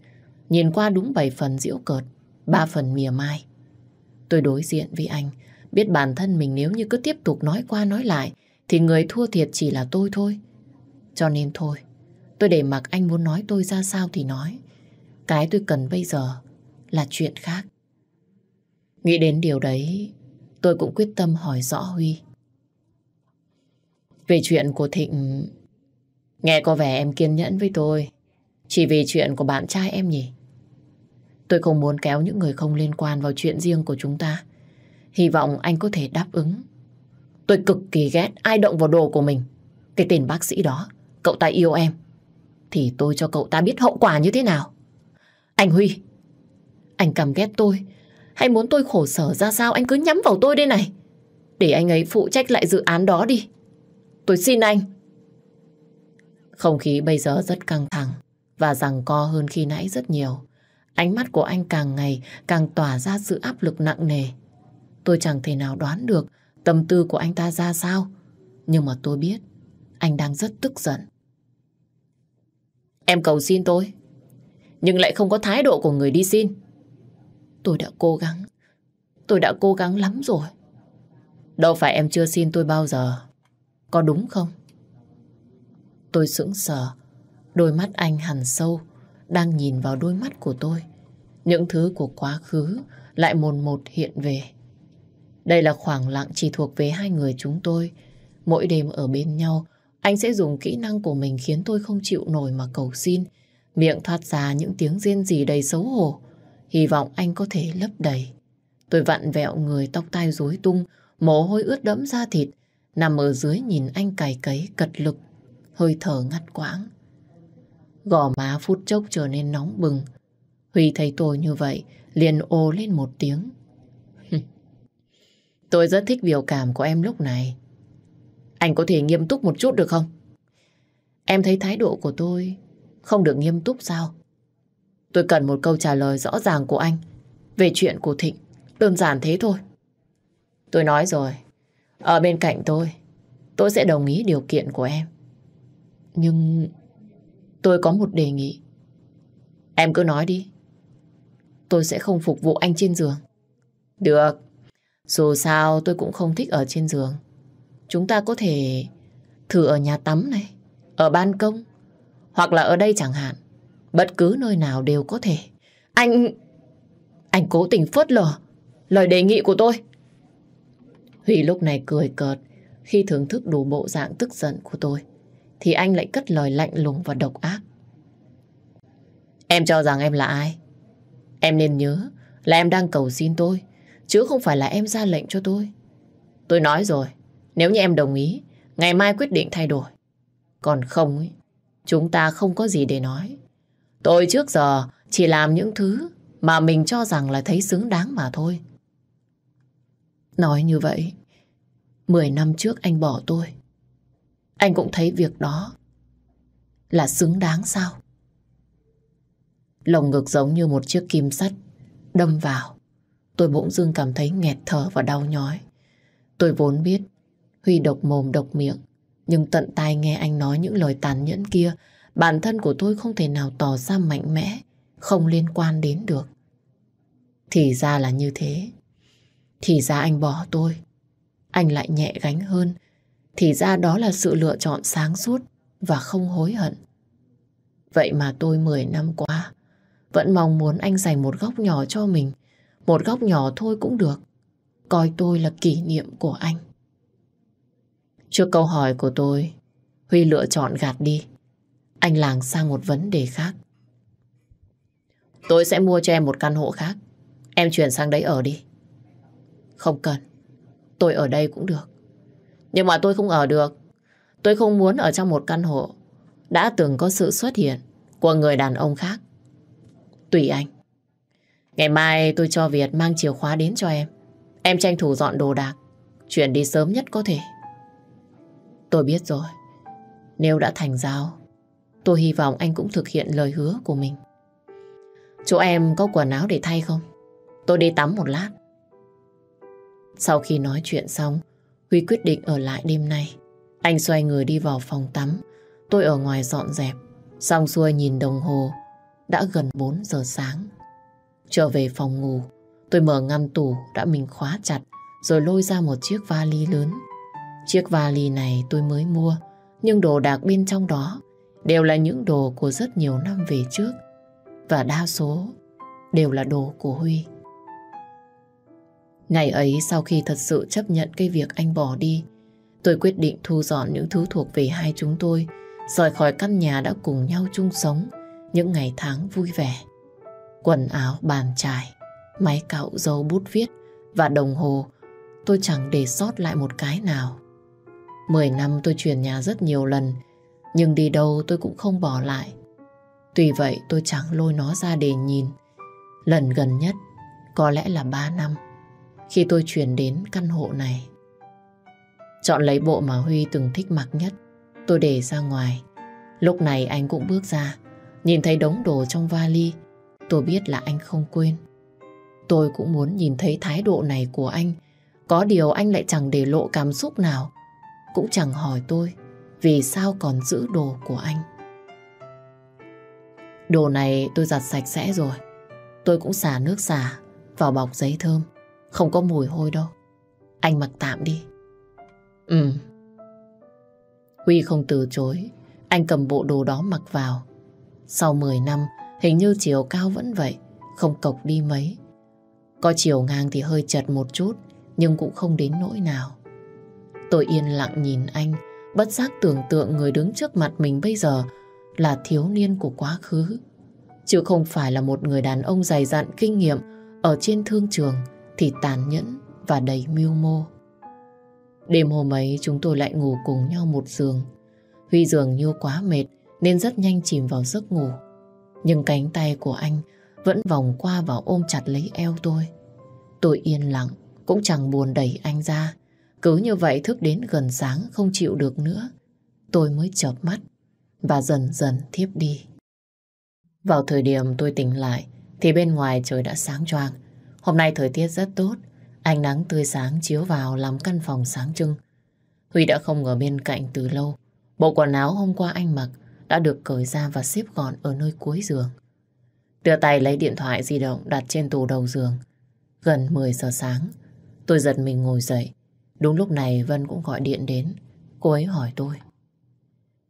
Nhìn qua đúng bảy phần diễu cợt, ba phần mỉa mai. Tôi đối diện với anh, biết bản thân mình nếu như cứ tiếp tục nói qua nói lại, thì người thua thiệt chỉ là tôi thôi. Cho nên thôi, Tôi để mặc anh muốn nói tôi ra sao thì nói. Cái tôi cần bây giờ là chuyện khác. Nghĩ đến điều đấy, tôi cũng quyết tâm hỏi rõ Huy. Về chuyện của Thịnh, nghe có vẻ em kiên nhẫn với tôi. Chỉ vì chuyện của bạn trai em nhỉ? Tôi không muốn kéo những người không liên quan vào chuyện riêng của chúng ta. Hy vọng anh có thể đáp ứng. Tôi cực kỳ ghét ai động vào đồ của mình. Cái tên bác sĩ đó, cậu ta yêu em. Thì tôi cho cậu ta biết hậu quả như thế nào. Anh Huy, anh cầm ghét tôi. Hay muốn tôi khổ sở ra sao anh cứ nhắm vào tôi đây này. Để anh ấy phụ trách lại dự án đó đi. Tôi xin anh. Không khí bây giờ rất căng thẳng và rằng co hơn khi nãy rất nhiều. Ánh mắt của anh càng ngày càng tỏa ra sự áp lực nặng nề. Tôi chẳng thể nào đoán được tâm tư của anh ta ra sao. Nhưng mà tôi biết anh đang rất tức giận. Em cầu xin tôi, nhưng lại không có thái độ của người đi xin. Tôi đã cố gắng, tôi đã cố gắng lắm rồi. Đâu phải em chưa xin tôi bao giờ, có đúng không? Tôi sững sờ, đôi mắt anh hằn sâu, đang nhìn vào đôi mắt của tôi. Những thứ của quá khứ lại mồn một hiện về. Đây là khoảng lặng chỉ thuộc về hai người chúng tôi. Mỗi đêm ở bên nhau, anh sẽ dùng kỹ năng của mình khiến tôi không chịu nổi mà cầu xin. Miệng thoát ra những tiếng riêng gì đầy xấu hổ. Hy vọng anh có thể lấp đầy. Tôi vặn vẹo người tóc tai rối tung, mồ hôi ướt đẫm da thịt, nằm ở dưới nhìn anh cày cấy cật lực, hơi thở ngắt quãng. Gò má phút chốc trở nên nóng bừng. Huy thấy tôi như vậy, liền ô lên một tiếng. [LAUGHS] tôi rất thích biểu cảm của em lúc này. Anh có thể nghiêm túc một chút được không? Em thấy thái độ của tôi không được nghiêm túc sao? Tôi cần một câu trả lời rõ ràng của anh về chuyện của Thịnh. Đơn giản thế thôi. Tôi nói rồi, ở bên cạnh tôi, tôi sẽ đồng ý điều kiện của em. Nhưng tôi có một đề nghị. Em cứ nói đi. Tôi sẽ không phục vụ anh trên giường. Được. Dù sao tôi cũng không thích ở trên giường. Chúng ta có thể thử ở nhà tắm này, ở ban công, hoặc là ở đây chẳng hạn. Bất cứ nơi nào đều có thể. Anh... Anh cố tình phớt lờ lời đề nghị của tôi. Huy lúc này cười cợt khi thưởng thức đủ bộ dạng tức giận của tôi. Thì anh lại cất lời lạnh lùng và độc ác. Em cho rằng em là ai? Em nên nhớ là em đang cầu xin tôi, chứ không phải là em ra lệnh cho tôi. Tôi nói rồi, nếu như em đồng ý, ngày mai quyết định thay đổi. Còn không, ấy, chúng ta không có gì để nói. Tôi trước giờ chỉ làm những thứ mà mình cho rằng là thấy xứng đáng mà thôi. Nói như vậy, 10 năm trước anh bỏ tôi. Anh cũng thấy việc đó là xứng đáng sao? Lồng ngực giống như một chiếc kim sắt đâm vào. Tôi bỗng dưng cảm thấy nghẹt thở và đau nhói. Tôi vốn biết Huy độc mồm độc miệng, nhưng tận tai nghe anh nói những lời tàn nhẫn kia, bản thân của tôi không thể nào tỏ ra mạnh mẽ, không liên quan đến được. Thì ra là như thế. Thì ra anh bỏ tôi. Anh lại nhẹ gánh hơn. Thì ra đó là sự lựa chọn sáng suốt và không hối hận. Vậy mà tôi 10 năm qua vẫn mong muốn anh dành một góc nhỏ cho mình. Một góc nhỏ thôi cũng được. Coi tôi là kỷ niệm của anh. Trước câu hỏi của tôi, Huy lựa chọn gạt đi. Anh làng sang một vấn đề khác. Tôi sẽ mua cho em một căn hộ khác. Em chuyển sang đấy ở đi. Không cần. Tôi ở đây cũng được. Nhưng mà tôi không ở được. Tôi không muốn ở trong một căn hộ đã từng có sự xuất hiện của người đàn ông khác. Tùy anh. Ngày mai tôi cho Việt mang chìa khóa đến cho em. Em tranh thủ dọn đồ đạc. Chuyển đi sớm nhất có thể. Tôi biết rồi. Nếu đã thành giao, tôi hy vọng anh cũng thực hiện lời hứa của mình. Chỗ em có quần áo để thay không? Tôi đi tắm một lát. Sau khi nói chuyện xong, Huy quyết định ở lại đêm nay. Anh xoay người đi vào phòng tắm. Tôi ở ngoài dọn dẹp. Xong xuôi nhìn đồng hồ. Đã gần 4 giờ sáng. Trở về phòng ngủ, tôi mở ngăn tủ đã mình khóa chặt rồi lôi ra một chiếc vali lớn. Chiếc vali này tôi mới mua, nhưng đồ đạc bên trong đó đều là những đồ của rất nhiều năm về trước. Và đa số đều là đồ của Huy. Ngày ấy sau khi thật sự chấp nhận cái việc anh bỏ đi, tôi quyết định thu dọn những thứ thuộc về hai chúng tôi, rời khỏi căn nhà đã cùng nhau chung sống những ngày tháng vui vẻ. Quần áo, bàn chải, máy cạo dấu bút viết và đồng hồ, tôi chẳng để sót lại một cái nào. Mười năm tôi chuyển nhà rất nhiều lần, nhưng đi đâu tôi cũng không bỏ lại. Tuy vậy tôi chẳng lôi nó ra để nhìn. Lần gần nhất có lẽ là ba năm khi tôi chuyển đến căn hộ này. Chọn lấy bộ mà Huy từng thích mặc nhất, tôi để ra ngoài. Lúc này anh cũng bước ra, nhìn thấy đống đồ trong vali. Tôi biết là anh không quên. Tôi cũng muốn nhìn thấy thái độ này của anh. Có điều anh lại chẳng để lộ cảm xúc nào. Cũng chẳng hỏi tôi vì sao còn giữ đồ của anh. Đồ này tôi giặt sạch sẽ rồi. Tôi cũng xả nước xả vào bọc giấy thơm. Không có mùi hôi đâu. Anh mặc tạm đi. Ừ. Huy không từ chối. Anh cầm bộ đồ đó mặc vào. Sau 10 năm, hình như chiều cao vẫn vậy. Không cộc đi mấy. Có chiều ngang thì hơi chật một chút, nhưng cũng không đến nỗi nào. Tôi yên lặng nhìn anh, bất giác tưởng tượng người đứng trước mặt mình bây giờ là thiếu niên của quá khứ. Chứ không phải là một người đàn ông dày dặn kinh nghiệm ở trên thương trường thì tàn nhẫn và đầy mưu mô. Đêm hôm ấy chúng tôi lại ngủ cùng nhau một giường. Huy dường như quá mệt nên rất nhanh chìm vào giấc ngủ. Nhưng cánh tay của anh vẫn vòng qua và ôm chặt lấy eo tôi. Tôi yên lặng, cũng chẳng buồn đẩy anh ra. Cứ như vậy thức đến gần sáng không chịu được nữa. Tôi mới chợp mắt và dần dần thiếp đi. Vào thời điểm tôi tỉnh lại thì bên ngoài trời đã sáng choang. Hôm nay thời tiết rất tốt, ánh nắng tươi sáng chiếu vào làm căn phòng sáng trưng. Huy đã không ở bên cạnh từ lâu. Bộ quần áo hôm qua anh mặc đã được cởi ra và xếp gọn ở nơi cuối giường. Đưa tay lấy điện thoại di động đặt trên tủ đầu giường. Gần 10 giờ sáng, tôi giật mình ngồi dậy. Đúng lúc này Vân cũng gọi điện đến. Cô ấy hỏi tôi.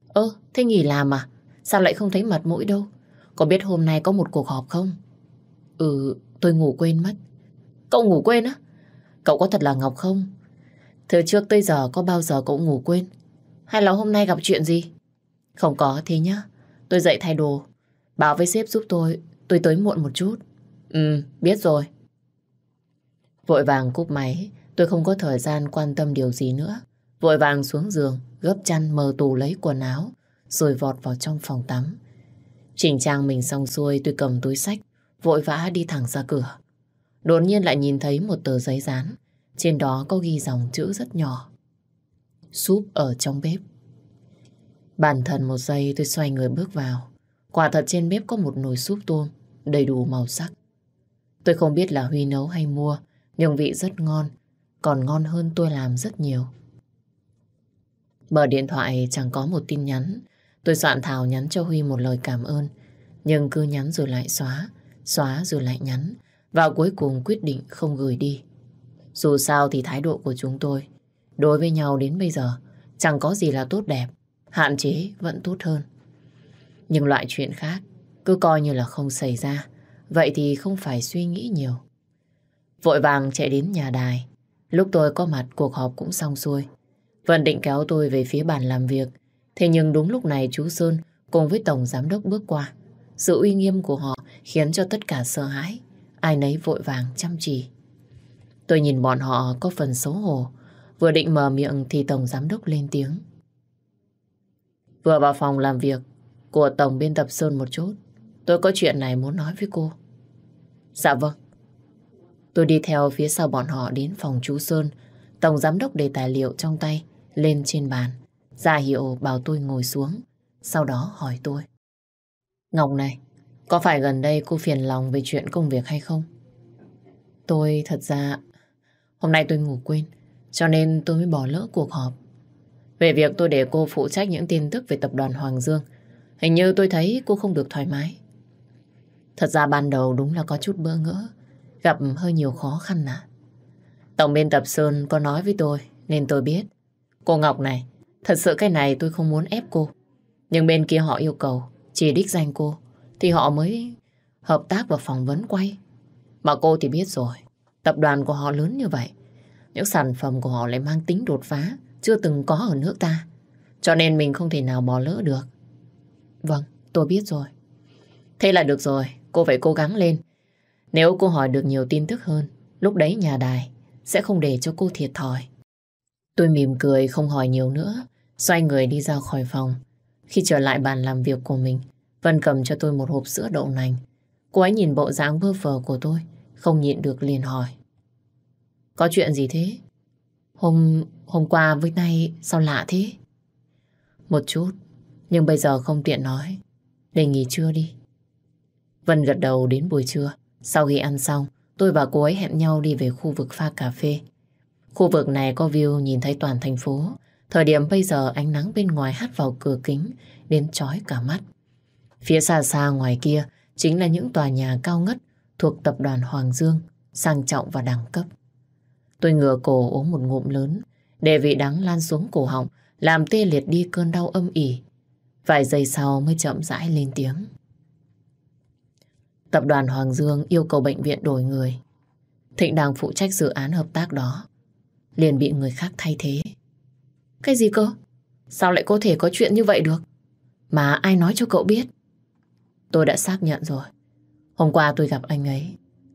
Ơ, thế nghỉ làm à? Sao lại không thấy mặt mũi đâu? Có biết hôm nay có một cuộc họp không? Ừ, tôi ngủ quên mất. Cậu ngủ quên á? Cậu có thật là Ngọc không? Từ trước tới giờ có bao giờ cậu ngủ quên? Hay là hôm nay gặp chuyện gì? Không có thế nhá. Tôi dậy thay đồ. Bảo với sếp giúp tôi, tôi tới muộn một chút. Ừ, biết rồi. Vội vàng cúp máy, tôi không có thời gian quan tâm điều gì nữa. Vội vàng xuống giường, gấp chăn mở tủ lấy quần áo, rồi vọt vào trong phòng tắm. Chỉnh trang mình xong xuôi tôi cầm túi sách, vội vã đi thẳng ra cửa. Đột nhiên lại nhìn thấy một tờ giấy dán, trên đó có ghi dòng chữ rất nhỏ. Súp ở trong bếp. Bản thân một giây tôi xoay người bước vào. Quả thật trên bếp có một nồi súp tôm, đầy đủ màu sắc. Tôi không biết là Huy nấu hay mua, nhưng vị rất ngon, còn ngon hơn tôi làm rất nhiều. Mở điện thoại chẳng có một tin nhắn, Tôi soạn thảo nhắn cho Huy một lời cảm ơn, nhưng cứ nhắn rồi lại xóa, xóa rồi lại nhắn, và cuối cùng quyết định không gửi đi. Dù sao thì thái độ của chúng tôi đối với nhau đến bây giờ chẳng có gì là tốt đẹp, hạn chế vẫn tốt hơn. Nhưng loại chuyện khác cứ coi như là không xảy ra, vậy thì không phải suy nghĩ nhiều. Vội vàng chạy đến nhà đài, lúc tôi có mặt cuộc họp cũng xong xuôi. Vân định kéo tôi về phía bàn làm việc, Thế nhưng đúng lúc này chú Sơn cùng với Tổng Giám Đốc bước qua. Sự uy nghiêm của họ khiến cho tất cả sợ hãi. Ai nấy vội vàng chăm chỉ. Tôi nhìn bọn họ có phần xấu hổ. Vừa định mở miệng thì Tổng Giám Đốc lên tiếng. Vừa vào phòng làm việc của Tổng biên tập Sơn một chút. Tôi có chuyện này muốn nói với cô. Dạ vâng. Tôi đi theo phía sau bọn họ đến phòng chú Sơn. Tổng Giám Đốc để tài liệu trong tay lên trên bàn. Gia hiệu bảo tôi ngồi xuống, sau đó hỏi tôi. Ngọc này, có phải gần đây cô phiền lòng về chuyện công việc hay không? Tôi thật ra, hôm nay tôi ngủ quên, cho nên tôi mới bỏ lỡ cuộc họp. Về việc tôi để cô phụ trách những tin tức về tập đoàn Hoàng Dương, hình như tôi thấy cô không được thoải mái. Thật ra ban đầu đúng là có chút bỡ ngỡ, gặp hơi nhiều khó khăn à. Tổng biên tập Sơn có nói với tôi, nên tôi biết. Cô Ngọc này, Thật sự cái này tôi không muốn ép cô. Nhưng bên kia họ yêu cầu chỉ đích danh cô thì họ mới hợp tác và phỏng vấn quay. Mà cô thì biết rồi. Tập đoàn của họ lớn như vậy. Những sản phẩm của họ lại mang tính đột phá, chưa từng có ở nước ta. Cho nên mình không thể nào bỏ lỡ được. Vâng, tôi biết rồi. Thế là được rồi, cô phải cố gắng lên. Nếu cô hỏi được nhiều tin tức hơn, lúc đấy nhà đài sẽ không để cho cô thiệt thòi. Tôi mỉm cười không hỏi nhiều nữa, xoay người đi ra khỏi phòng. Khi trở lại bàn làm việc của mình, Vân cầm cho tôi một hộp sữa đậu nành. Cô ấy nhìn bộ dáng vơ phờ của tôi, không nhịn được liền hỏi. Có chuyện gì thế? Hôm hôm qua với nay sao lạ thế? Một chút, nhưng bây giờ không tiện nói. Để nghỉ trưa đi. Vân gật đầu đến buổi trưa. Sau khi ăn xong, tôi và cô ấy hẹn nhau đi về khu vực pha cà phê. Khu vực này có view nhìn thấy toàn thành phố. Thời điểm bây giờ ánh nắng bên ngoài hắt vào cửa kính đến chói cả mắt. Phía xa xa ngoài kia chính là những tòa nhà cao ngất thuộc tập đoàn Hoàng Dương, sang trọng và đẳng cấp. Tôi ngửa cổ uống một ngụm lớn, để vị đắng lan xuống cổ họng, làm tê liệt đi cơn đau âm ỉ. Vài giây sau mới chậm rãi lên tiếng. Tập đoàn Hoàng Dương yêu cầu bệnh viện đổi người. Thịnh đang phụ trách dự án hợp tác đó. Liền bị người khác thay thế. Cái gì cơ? Sao lại có thể có chuyện như vậy được? Mà ai nói cho cậu biết? Tôi đã xác nhận rồi. Hôm qua tôi gặp anh ấy.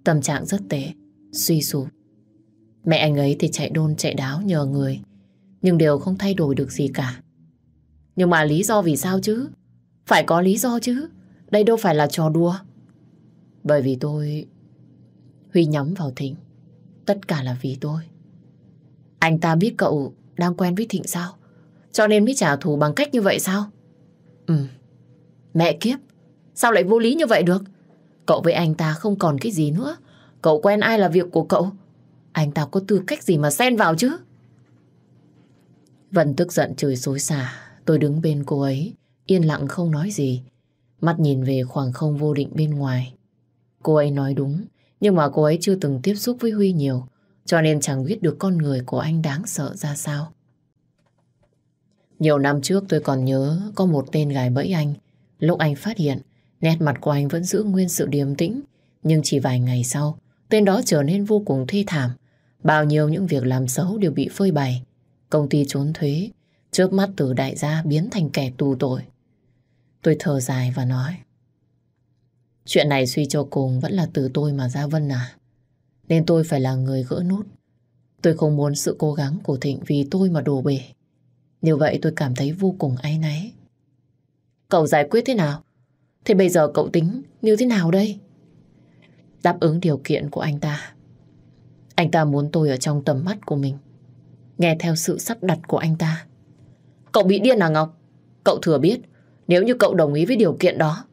Tâm trạng rất tệ, suy sụp. Mẹ anh ấy thì chạy đôn chạy đáo nhờ người. Nhưng đều không thay đổi được gì cả. Nhưng mà lý do vì sao chứ? Phải có lý do chứ. Đây đâu phải là trò đùa. Bởi vì tôi... Huy nhắm vào Thịnh. Tất cả là vì tôi. Anh ta biết cậu đang quen với Thịnh sao? Cho nên mới trả thù bằng cách như vậy sao? Ừ. Mẹ kiếp. Sao lại vô lý như vậy được? Cậu với anh ta không còn cái gì nữa. Cậu quen ai là việc của cậu. Anh ta có tư cách gì mà xen vào chứ? Vân tức giận chửi xối xả. Tôi đứng bên cô ấy, yên lặng không nói gì. Mắt nhìn về khoảng không vô định bên ngoài. Cô ấy nói đúng, nhưng mà cô ấy chưa từng tiếp xúc với Huy nhiều, cho nên chẳng biết được con người của anh đáng sợ ra sao. Nhiều năm trước tôi còn nhớ có một tên gài bẫy anh. Lúc anh phát hiện, nét mặt của anh vẫn giữ nguyên sự điềm tĩnh. Nhưng chỉ vài ngày sau, tên đó trở nên vô cùng thê thảm. Bao nhiêu những việc làm xấu đều bị phơi bày. Công ty trốn thuế, trước mắt từ đại gia biến thành kẻ tù tội. Tôi thở dài và nói. Chuyện này suy cho cùng vẫn là từ tôi mà ra Vân à. Nên tôi phải là người gỡ nút. Tôi không muốn sự cố gắng của Thịnh vì tôi mà đổ bể. Như vậy tôi cảm thấy vô cùng áy náy. Cậu giải quyết thế nào? Thế bây giờ cậu tính như thế nào đây? Đáp ứng điều kiện của anh ta. Anh ta muốn tôi ở trong tầm mắt của mình. Nghe theo sự sắp đặt của anh ta. Cậu bị điên à Ngọc? Cậu thừa biết, nếu như cậu đồng ý với điều kiện đó,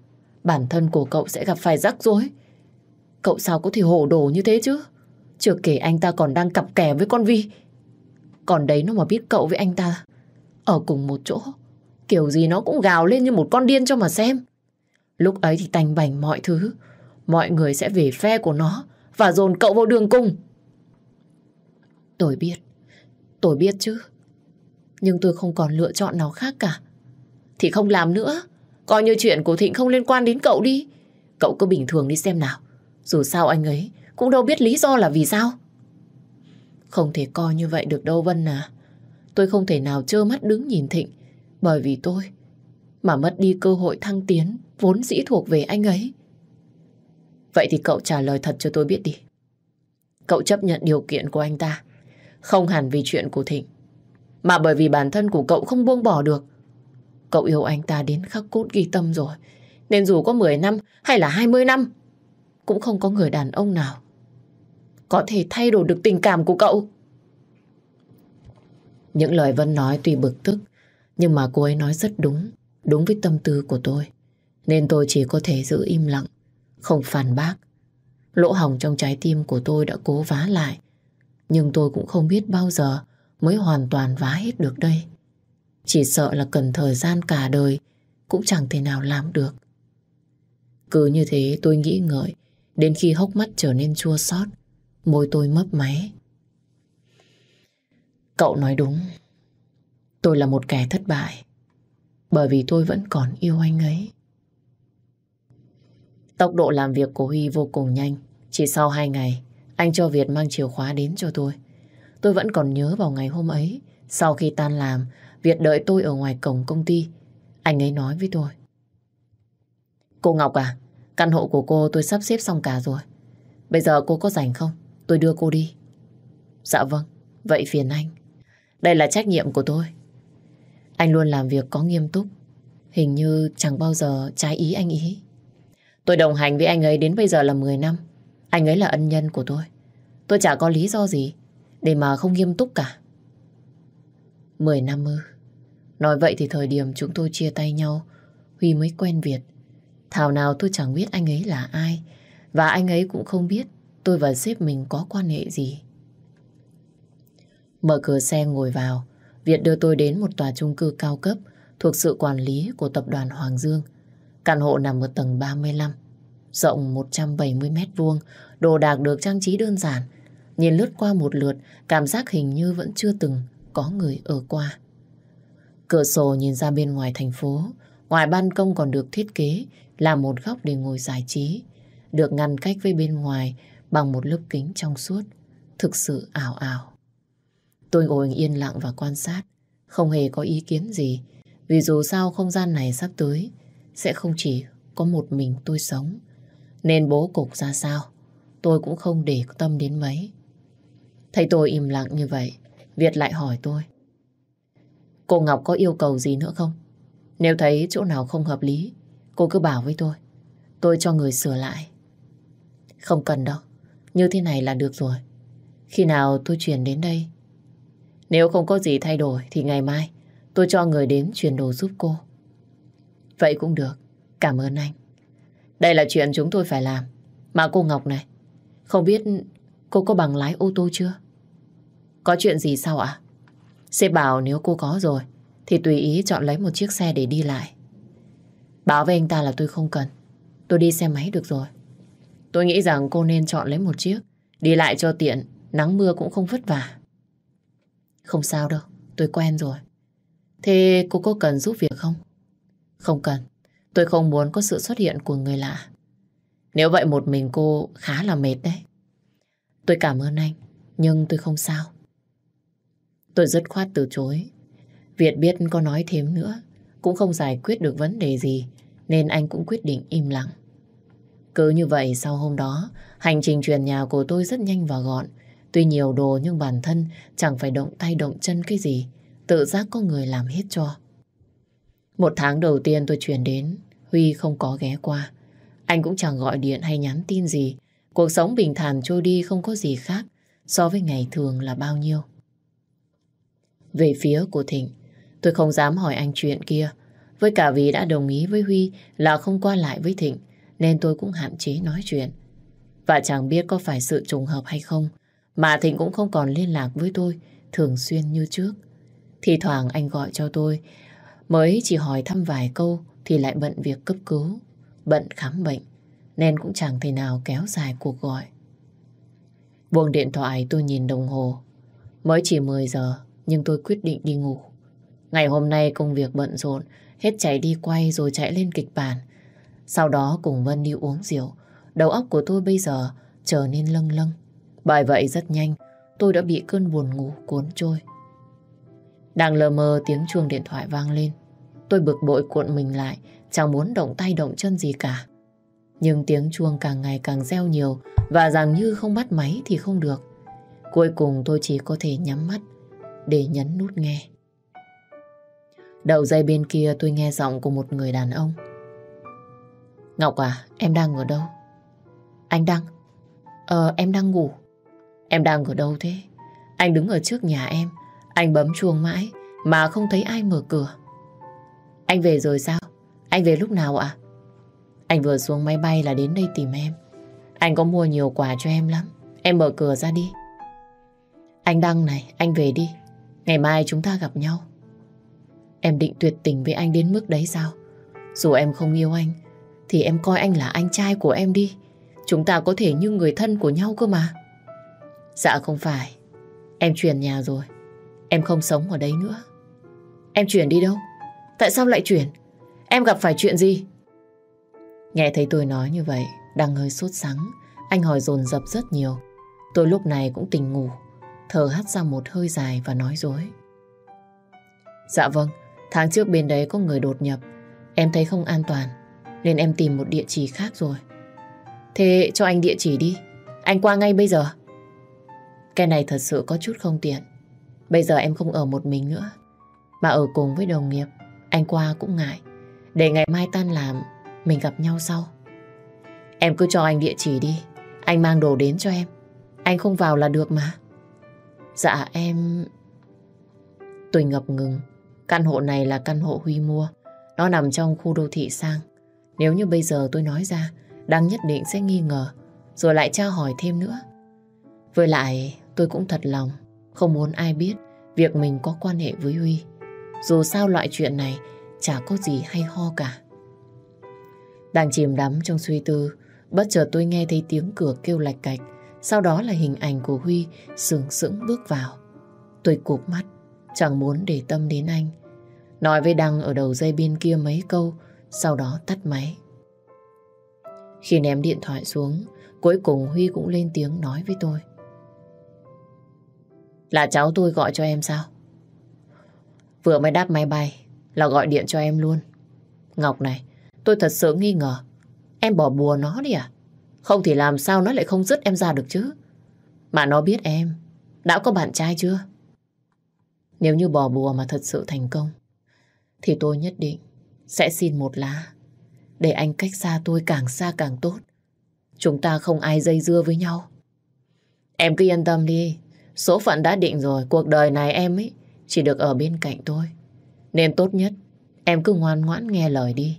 bản thân của cậu sẽ gặp phải rắc rối. Cậu sao có thể hổ đồ như thế chứ? Chưa kể anh ta còn đang cặp kè với con Vi. Còn đấy nó mà biết cậu với anh ta ở cùng một chỗ, kiểu gì nó cũng gào lên như một con điên cho mà xem. Lúc ấy thì tành bành mọi thứ, mọi người sẽ về phe của nó và dồn cậu vào đường cùng. Tôi biết, tôi biết chứ. Nhưng tôi không còn lựa chọn nào khác cả. Thì không làm nữa. Coi như chuyện của Thịnh không liên quan đến cậu đi. Cậu cứ bình thường đi xem nào. Dù sao anh ấy cũng đâu biết lý do là vì sao. Không thể coi như vậy được đâu, Vân à. Tôi không thể nào trơ mắt đứng nhìn Thịnh, bởi vì tôi mà mất đi cơ hội thăng tiến vốn dĩ thuộc về anh ấy. Vậy thì cậu trả lời thật cho tôi biết đi. Cậu chấp nhận điều kiện của anh ta không hẳn vì chuyện của Thịnh, mà bởi vì bản thân của cậu không buông bỏ được. Cậu yêu anh ta đến khắc cốt ghi tâm rồi nên dù có 10 năm hay là 20 năm cũng không có người đàn ông nào có thể thay đổi được tình cảm của cậu. Những lời Vân nói tuy bực tức, nhưng mà cô ấy nói rất đúng, đúng với tâm tư của tôi. Nên tôi chỉ có thể giữ im lặng, không phản bác. Lỗ hỏng trong trái tim của tôi đã cố vá lại, nhưng tôi cũng không biết bao giờ mới hoàn toàn vá hết được đây. Chỉ sợ là cần thời gian cả đời cũng chẳng thể nào làm được. Cứ như thế tôi nghĩ ngợi, đến khi hốc mắt trở nên chua xót, môi tôi mấp máy. Cậu nói đúng. Tôi là một kẻ thất bại. Bởi vì tôi vẫn còn yêu anh ấy. Tốc độ làm việc của Huy vô cùng nhanh. Chỉ sau hai ngày, anh cho Việt mang chìa khóa đến cho tôi. Tôi vẫn còn nhớ vào ngày hôm ấy, sau khi tan làm, Việt đợi tôi ở ngoài cổng công ty. Anh ấy nói với tôi. Cô Ngọc à, căn hộ của cô tôi sắp xếp xong cả rồi. Bây giờ cô có rảnh không? Tôi đưa cô đi. Dạ vâng, vậy phiền anh. Đây là trách nhiệm của tôi. Anh luôn làm việc có nghiêm túc. Hình như chẳng bao giờ trái ý anh ý. Tôi đồng hành với anh ấy đến bây giờ là 10 năm. Anh ấy là ân nhân của tôi. Tôi chả có lý do gì để mà không nghiêm túc cả. 10 năm ư. Nói vậy thì thời điểm chúng tôi chia tay nhau, Huy mới quen Việt. Thảo nào tôi chẳng biết anh ấy là ai, và anh ấy cũng không biết tôi và sếp mình có quan hệ gì. Mở cửa xe ngồi vào, Việt đưa tôi đến một tòa chung cư cao cấp thuộc sự quản lý của tập đoàn Hoàng Dương. Căn hộ nằm ở tầng 35, rộng 170 mét vuông, đồ đạc được trang trí đơn giản. Nhìn lướt qua một lượt, cảm giác hình như vẫn chưa từng có người ở qua. Cửa sổ nhìn ra bên ngoài thành phố, ngoài ban công còn được thiết kế là một góc để ngồi giải trí, được ngăn cách với bên ngoài bằng một lớp kính trong suốt, thực sự ảo ảo. Tôi ngồi yên lặng và quan sát, không hề có ý kiến gì, vì dù sao không gian này sắp tới sẽ không chỉ có một mình tôi sống, nên bố cục ra sao, tôi cũng không để tâm đến mấy. Thấy tôi im lặng như vậy, Việt lại hỏi tôi. Cô Ngọc có yêu cầu gì nữa không? Nếu thấy chỗ nào không hợp lý, cô cứ bảo với tôi. Tôi cho người sửa lại. Không cần đâu, như thế này là được rồi. Khi nào tôi chuyển đến đây? Nếu không có gì thay đổi thì ngày mai tôi cho người đến chuyển đồ giúp cô. Vậy cũng được, cảm ơn anh. Đây là chuyện chúng tôi phải làm. Mà cô Ngọc này, không biết cô có bằng lái ô tô chưa? Có chuyện gì sao ạ? Sếp bảo nếu cô có rồi thì tùy ý chọn lấy một chiếc xe để đi lại. Bảo với anh ta là tôi không cần. Tôi đi xe máy được rồi. Tôi nghĩ rằng cô nên chọn lấy một chiếc. Đi lại cho tiện, nắng mưa cũng không vất vả. Không sao đâu, tôi quen rồi. Thế cô có cần giúp việc không? Không cần. Tôi không muốn có sự xuất hiện của người lạ. Nếu vậy một mình cô khá là mệt đấy. Tôi cảm ơn anh, nhưng tôi không sao. Tôi dứt khoát từ chối. Việt biết có nói thêm nữa, cũng không giải quyết được vấn đề gì, nên anh cũng quyết định im lặng. Cứ như vậy sau hôm đó, hành trình chuyển nhà của tôi rất nhanh và gọn. Tuy nhiều đồ nhưng bản thân chẳng phải động tay động chân cái gì, tự giác có người làm hết cho. Một tháng đầu tiên tôi chuyển đến, Huy không có ghé qua. Anh cũng chẳng gọi điện hay nhắn tin gì. Cuộc sống bình thản trôi đi không có gì khác so với ngày thường là bao nhiêu. Về phía của Thịnh, tôi không dám hỏi anh chuyện kia. Với cả vì đã đồng ý với Huy là không qua lại với Thịnh, nên tôi cũng hạn chế nói chuyện. Và chẳng biết có phải sự trùng hợp hay không, mà Thịnh cũng không còn liên lạc với tôi thường xuyên như trước. Thì thoảng anh gọi cho tôi, mới chỉ hỏi thăm vài câu thì lại bận việc cấp cứu, bận khám bệnh, nên cũng chẳng thể nào kéo dài cuộc gọi. Buông điện thoại tôi nhìn đồng hồ, mới chỉ 10 giờ nhưng tôi quyết định đi ngủ. Ngày hôm nay công việc bận rộn, hết chạy đi quay rồi chạy lên kịch bản. Sau đó cùng Vân đi uống rượu, đầu óc của tôi bây giờ trở nên lâng lâng. Bởi vậy rất nhanh, tôi đã bị cơn buồn ngủ cuốn trôi. Đang lờ mờ tiếng chuông điện thoại vang lên. Tôi bực bội cuộn mình lại, chẳng muốn động tay động chân gì cả. Nhưng tiếng chuông càng ngày càng reo nhiều và dường như không bắt máy thì không được. Cuối cùng tôi chỉ có thể nhắm mắt để nhấn nút nghe. Đầu dây bên kia tôi nghe giọng của một người đàn ông. Ngọc à, em đang ở đâu? Anh đang? Ờ, em đang ngủ. Em đang ở đâu thế? Anh đứng ở trước nhà em. Anh bấm chuông mãi mà không thấy ai mở cửa. Anh về rồi sao? Anh về lúc nào ạ? Anh vừa xuống máy bay là đến đây tìm em. Anh có mua nhiều quà cho em lắm. Em mở cửa ra đi. Anh Đăng này, anh về đi. Ngày mai chúng ta gặp nhau. Em định tuyệt tình với anh đến mức đấy sao? Dù em không yêu anh, thì em coi anh là anh trai của em đi. Chúng ta có thể như người thân của nhau cơ mà. Dạ không phải. Em chuyển nhà rồi. Em không sống ở đấy nữa. Em chuyển đi đâu? Tại sao lại chuyển? Em gặp phải chuyện gì? Nghe thấy tôi nói như vậy, đang hơi sốt sắng. Anh hỏi dồn dập rất nhiều. Tôi lúc này cũng tỉnh ngủ, thở hắt ra một hơi dài và nói dối. Dạ vâng, tháng trước bên đấy có người đột nhập. Em thấy không an toàn, nên em tìm một địa chỉ khác rồi. Thế cho anh địa chỉ đi, anh qua ngay bây giờ. Cái này thật sự có chút không tiện. Bây giờ em không ở một mình nữa, mà ở cùng với đồng nghiệp. Anh qua cũng ngại. Để ngày mai tan làm, mình gặp nhau sau. Em cứ cho anh địa chỉ đi, anh mang đồ đến cho em. Anh không vào là được mà. Dạ em... Tôi ngập ngừng. Căn hộ này là căn hộ Huy mua. Nó nằm trong khu đô thị sang. Nếu như bây giờ tôi nói ra, Đăng nhất định sẽ nghi ngờ, rồi lại tra hỏi thêm nữa. Với lại, tôi cũng thật lòng, không muốn ai biết việc mình có quan hệ với Huy. Dù sao loại chuyện này chả có gì hay ho cả. Đang chìm đắm trong suy tư, bất chợt tôi nghe thấy tiếng cửa kêu lạch cạch, sau đó là hình ảnh của Huy sừng sững bước vào. Tôi cụp mắt, chẳng muốn để tâm đến anh. Nói với Đăng ở đầu dây bên kia mấy câu, sau đó tắt máy. Khi ném điện thoại xuống, cuối cùng Huy cũng lên tiếng nói với tôi. Là cháu tôi gọi cho em sao? Vừa mới đáp máy bay là gọi điện cho em luôn. Ngọc này, tôi thật sự nghi ngờ. Em bỏ bùa nó đi à? Không thì làm sao nó lại không dứt em ra được chứ? Mà nó biết em, đã có bạn trai chưa? Nếu như bò bùa mà thật sự thành công, thì tôi nhất định sẽ xin một lá. Để anh cách xa tôi càng xa càng tốt. Chúng ta không ai dây dưa với nhau. Em cứ yên tâm đi. Số phận đã định rồi. Cuộc đời này em ấy chỉ được ở bên cạnh tôi. Nên tốt nhất em cứ ngoan ngoãn nghe lời đi.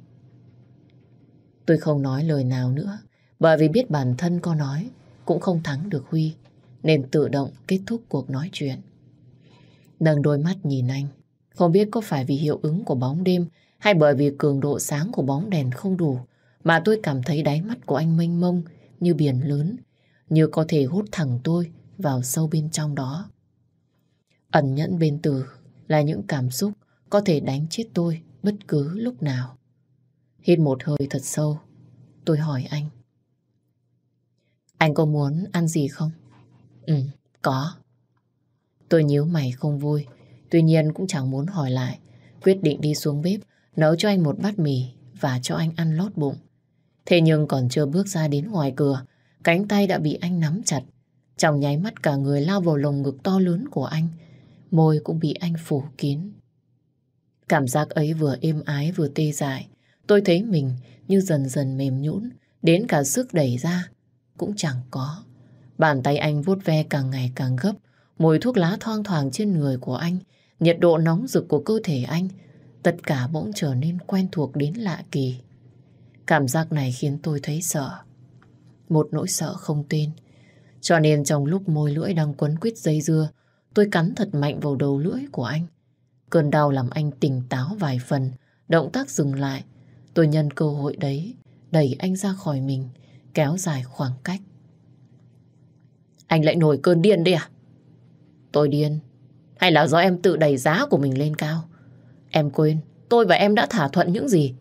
Tôi không nói lời nào nữa. Bởi vì biết bản thân có nói cũng không thắng được Huy. Nên tự động kết thúc cuộc nói chuyện. Nâng đôi mắt nhìn anh. Không biết có phải vì hiệu ứng của bóng đêm hay bởi vì cường độ sáng của bóng đèn không đủ mà tôi cảm thấy đáy mắt của anh mênh mông như biển lớn, như có thể hút thẳng tôi vào sâu bên trong đó. Ẩn nhẫn bên từ là những cảm xúc có thể đánh chết tôi bất cứ lúc nào. Hít một hơi thật sâu, tôi hỏi anh. Anh có muốn ăn gì không? Ừ, có. Tôi nhíu mày không vui, tuy nhiên cũng chẳng muốn hỏi lại. Quyết định đi xuống bếp, nấu cho anh một bát mì và cho anh ăn lót bụng. Thế nhưng còn chưa bước ra đến ngoài cửa, cánh tay đã bị anh nắm chặt. Trong nháy mắt cả người lao vào lồng ngực to lớn của anh, môi cũng bị anh phủ kín. Cảm giác ấy vừa êm ái vừa tê dại, tôi thấy mình như dần dần mềm nhũn, đến cả sức đẩy ra cũng chẳng có. Bàn tay anh vuốt ve càng ngày càng gấp, mùi thuốc lá thoang thoảng trên người của anh, nhiệt độ nóng rực của cơ thể anh, tất cả bỗng trở nên quen thuộc đến lạ kỳ. Cảm giác này khiến tôi thấy sợ. Một nỗi sợ không tên. Cho nên trong lúc môi lưỡi đang quấn quýt dây dưa, tôi cắn thật mạnh vào đầu lưỡi của anh. Cơn đau làm anh tỉnh táo vài phần, động tác dừng lại. Tôi nhân cơ hội đấy, đẩy anh ra khỏi mình, kéo dài khoảng cách. Anh lại nổi cơn điên đi à? Tôi điên. Hay là do em tự đẩy giá của mình lên cao? Em quên, tôi và em đã thả thuận những gì?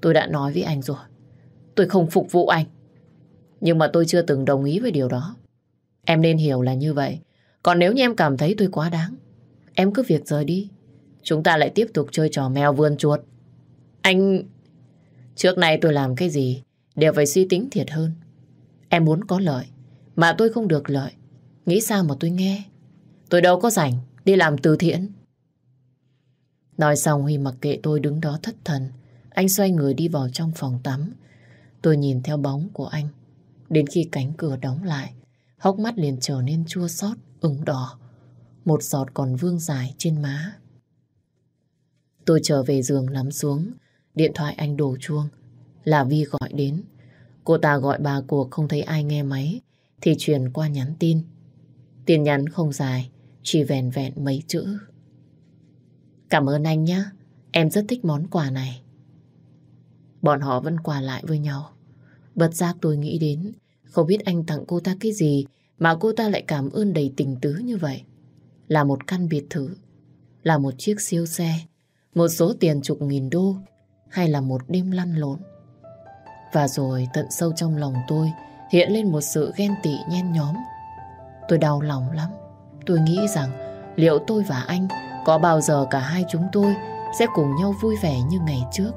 Tôi đã nói với anh rồi. Tôi không phục vụ anh. Nhưng mà tôi chưa từng đồng ý với điều đó. Em nên hiểu là như vậy. Còn nếu như em cảm thấy tôi quá đáng, em cứ việc rời đi. Chúng ta lại tiếp tục chơi trò mèo vươn chuột. Anh... Trước này tôi làm cái gì đều phải suy tính thiệt hơn. Em muốn có lợi, mà tôi không được lợi. Nghĩ sao mà tôi nghe? Tôi đâu có rảnh đi làm từ thiện. Nói xong Huy mặc kệ tôi đứng đó thất thần. Anh xoay người đi vào trong phòng tắm. Tôi nhìn theo bóng của anh. Đến khi cánh cửa đóng lại, hốc mắt liền trở nên chua xót, ửng đỏ. Một giọt còn vương dài trên má. Tôi trở về giường nắm xuống. Điện thoại anh đổ chuông. Là Vi gọi đến. Cô ta gọi bà cuộc không thấy ai nghe máy. Thì truyền qua nhắn tin. Tin nhắn không dài, chỉ vẹn vẹn mấy chữ. Cảm ơn anh nhé. Em rất thích món quà này. Bọn họ vẫn quà lại với nhau. Bật giác tôi nghĩ đến, không biết anh tặng cô ta cái gì mà cô ta lại cảm ơn đầy tình tứ như vậy. Là một căn biệt thự, là một chiếc siêu xe, một số tiền chục nghìn đô, hay là một đêm lăn lộn. Và rồi tận sâu trong lòng tôi hiện lên một sự ghen tị nhen nhóm. Tôi đau lòng lắm. Tôi nghĩ rằng liệu tôi và anh có bao giờ cả hai chúng tôi sẽ cùng nhau vui vẻ như ngày trước?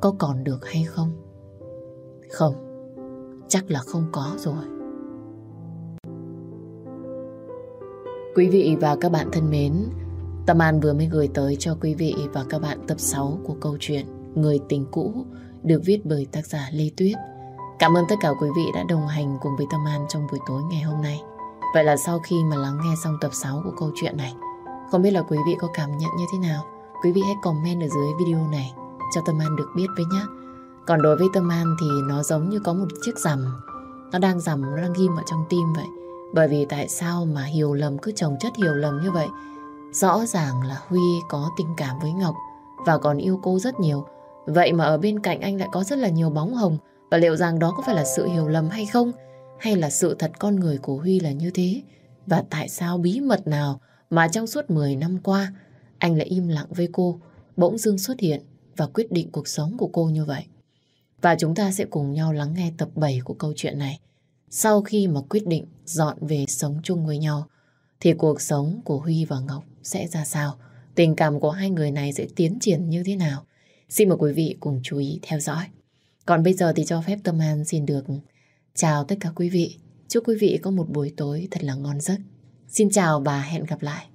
Có còn được hay không? Không, chắc là không có rồi. Quý vị và các bạn thân mến, Tâm An vừa mới gửi tới cho quý vị và các bạn tập 6 của câu chuyện Người tình cũ được viết bởi tác giả Lê Tuyết. Cảm ơn tất cả quý vị đã đồng hành cùng với Tâm An trong buổi tối ngày hôm nay. Vậy là sau khi mà lắng nghe xong tập 6 của câu chuyện này, không biết là quý vị có cảm nhận như thế nào? Quý vị hãy comment ở dưới video này cho Tâm An được biết với nhé. Còn đối với Tâm An thì nó giống như có một chiếc rằm. Nó đang rằm, nó đang ghim ở trong tim vậy. Bởi vì tại sao mà hiểu lầm cứ chồng chất hiểu lầm như vậy? Rõ ràng là Huy có tình cảm với Ngọc và còn yêu cô rất nhiều. Vậy mà ở bên cạnh anh lại có rất là nhiều bóng hồng và liệu rằng đó có phải là sự hiểu lầm hay không? Hay là sự thật con người của Huy là như thế? Và tại sao bí mật nào mà trong suốt 10 năm qua anh lại im lặng với cô, bỗng dưng xuất hiện và quyết định cuộc sống của cô như vậy? Và chúng ta sẽ cùng nhau lắng nghe tập 7 của câu chuyện này. Sau khi mà quyết định dọn về sống chung với nhau, thì cuộc sống của Huy và Ngọc sẽ ra sao? Tình cảm của hai người này sẽ tiến triển như thế nào? Xin mời quý vị cùng chú ý theo dõi. Còn bây giờ thì cho phép Tâm An xin được chào tất cả quý vị. Chúc quý vị có một buổi tối thật là ngon giấc. Xin chào và hẹn gặp lại.